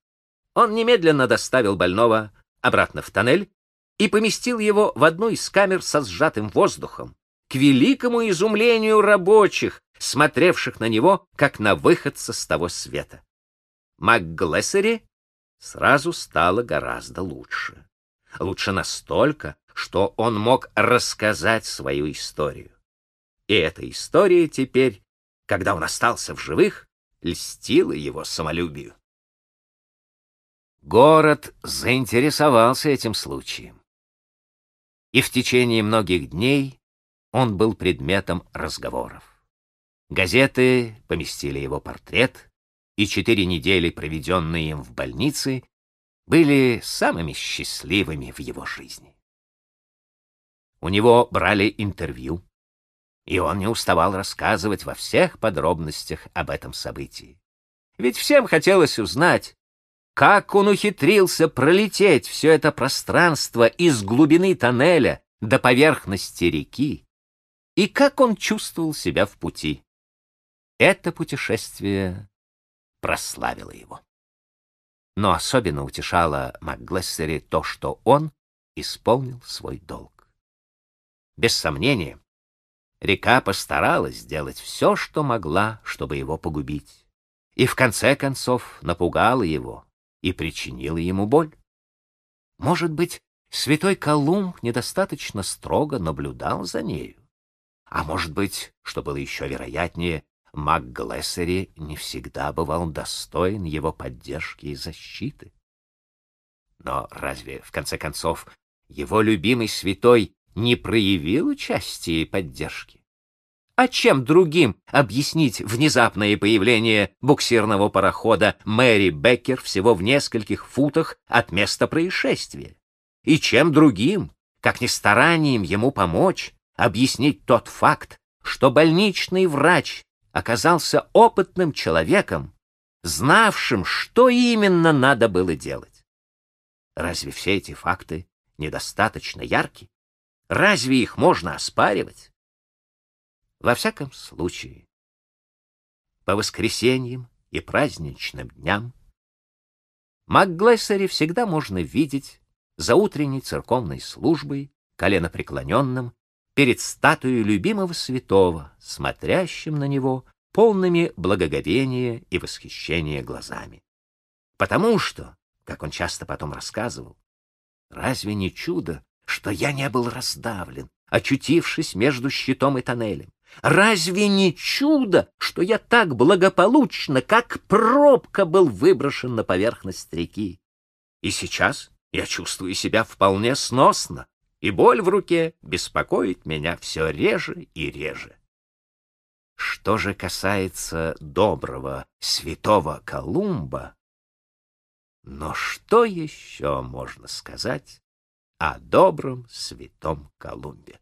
он немедленно доставил больного обратно в тоннель и поместил его в одну из камер со сжатым воздухом, к великому изумлению рабочих, смотревших на него, как на выходца с того света. МакГлессери сразу стало гораздо лучше. Лучше настолько, что он мог рассказать свою историю. И эта история теперь когда он остался в живых, льстило его самолюбию. Город заинтересовался этим случаем. И в течение многих дней он был предметом разговоров. Газеты поместили его портрет, и четыре недели, проведенные им в больнице, были самыми счастливыми в его жизни. У него брали интервью, и он не уставал рассказывать во всех подробностях об этом событии. Ведь всем хотелось узнать, как он ухитрился пролететь все это пространство из глубины тоннеля до поверхности реки, и как он чувствовал себя в пути. Это путешествие прославило его. Но особенно утешало МакГлессери то, что он исполнил свой долг. Без сомнения, река постаралась сделать все, что могла, чтобы его погубить, и в конце концов напугала его и причинила ему боль. Может быть, святой Колумб недостаточно строго наблюдал за нею. А может быть, что было еще вероятнее, МакГлессери не всегда бывал достоин его поддержки и защиты. Но разве, в конце концов, его любимый святой не проявил участия и поддержки? А чем другим объяснить внезапное появление буксирного парохода Мэри Беккер всего в нескольких футах от места происшествия? И чем другим, как ни старанием ему помочь, объяснить тот факт, что больничный врач оказался опытным человеком, знавшим, что именно надо было делать. Разве все эти факты недостаточно ярки? Разве их можно оспаривать? Во всяком случае, по воскресеньям и праздничным дням МакГлессере всегда можно видеть за утренней церковной службой, коленопреклоненным, перед статуей любимого святого, смотрящим на него полными благоговения и восхищения глазами. Потому что, как он часто потом рассказывал, разве не чудо, что я не был раздавлен, очутившись между щитом и тоннелем? Разве не чудо, что я так благополучно, как пробка, был выброшен на поверхность реки? И сейчас я чувствую себя вполне сносно, и боль в руке беспокоит меня все реже и реже. Что же касается доброго святого Колумба, но что еще можно сказать о добром святом Колумбе?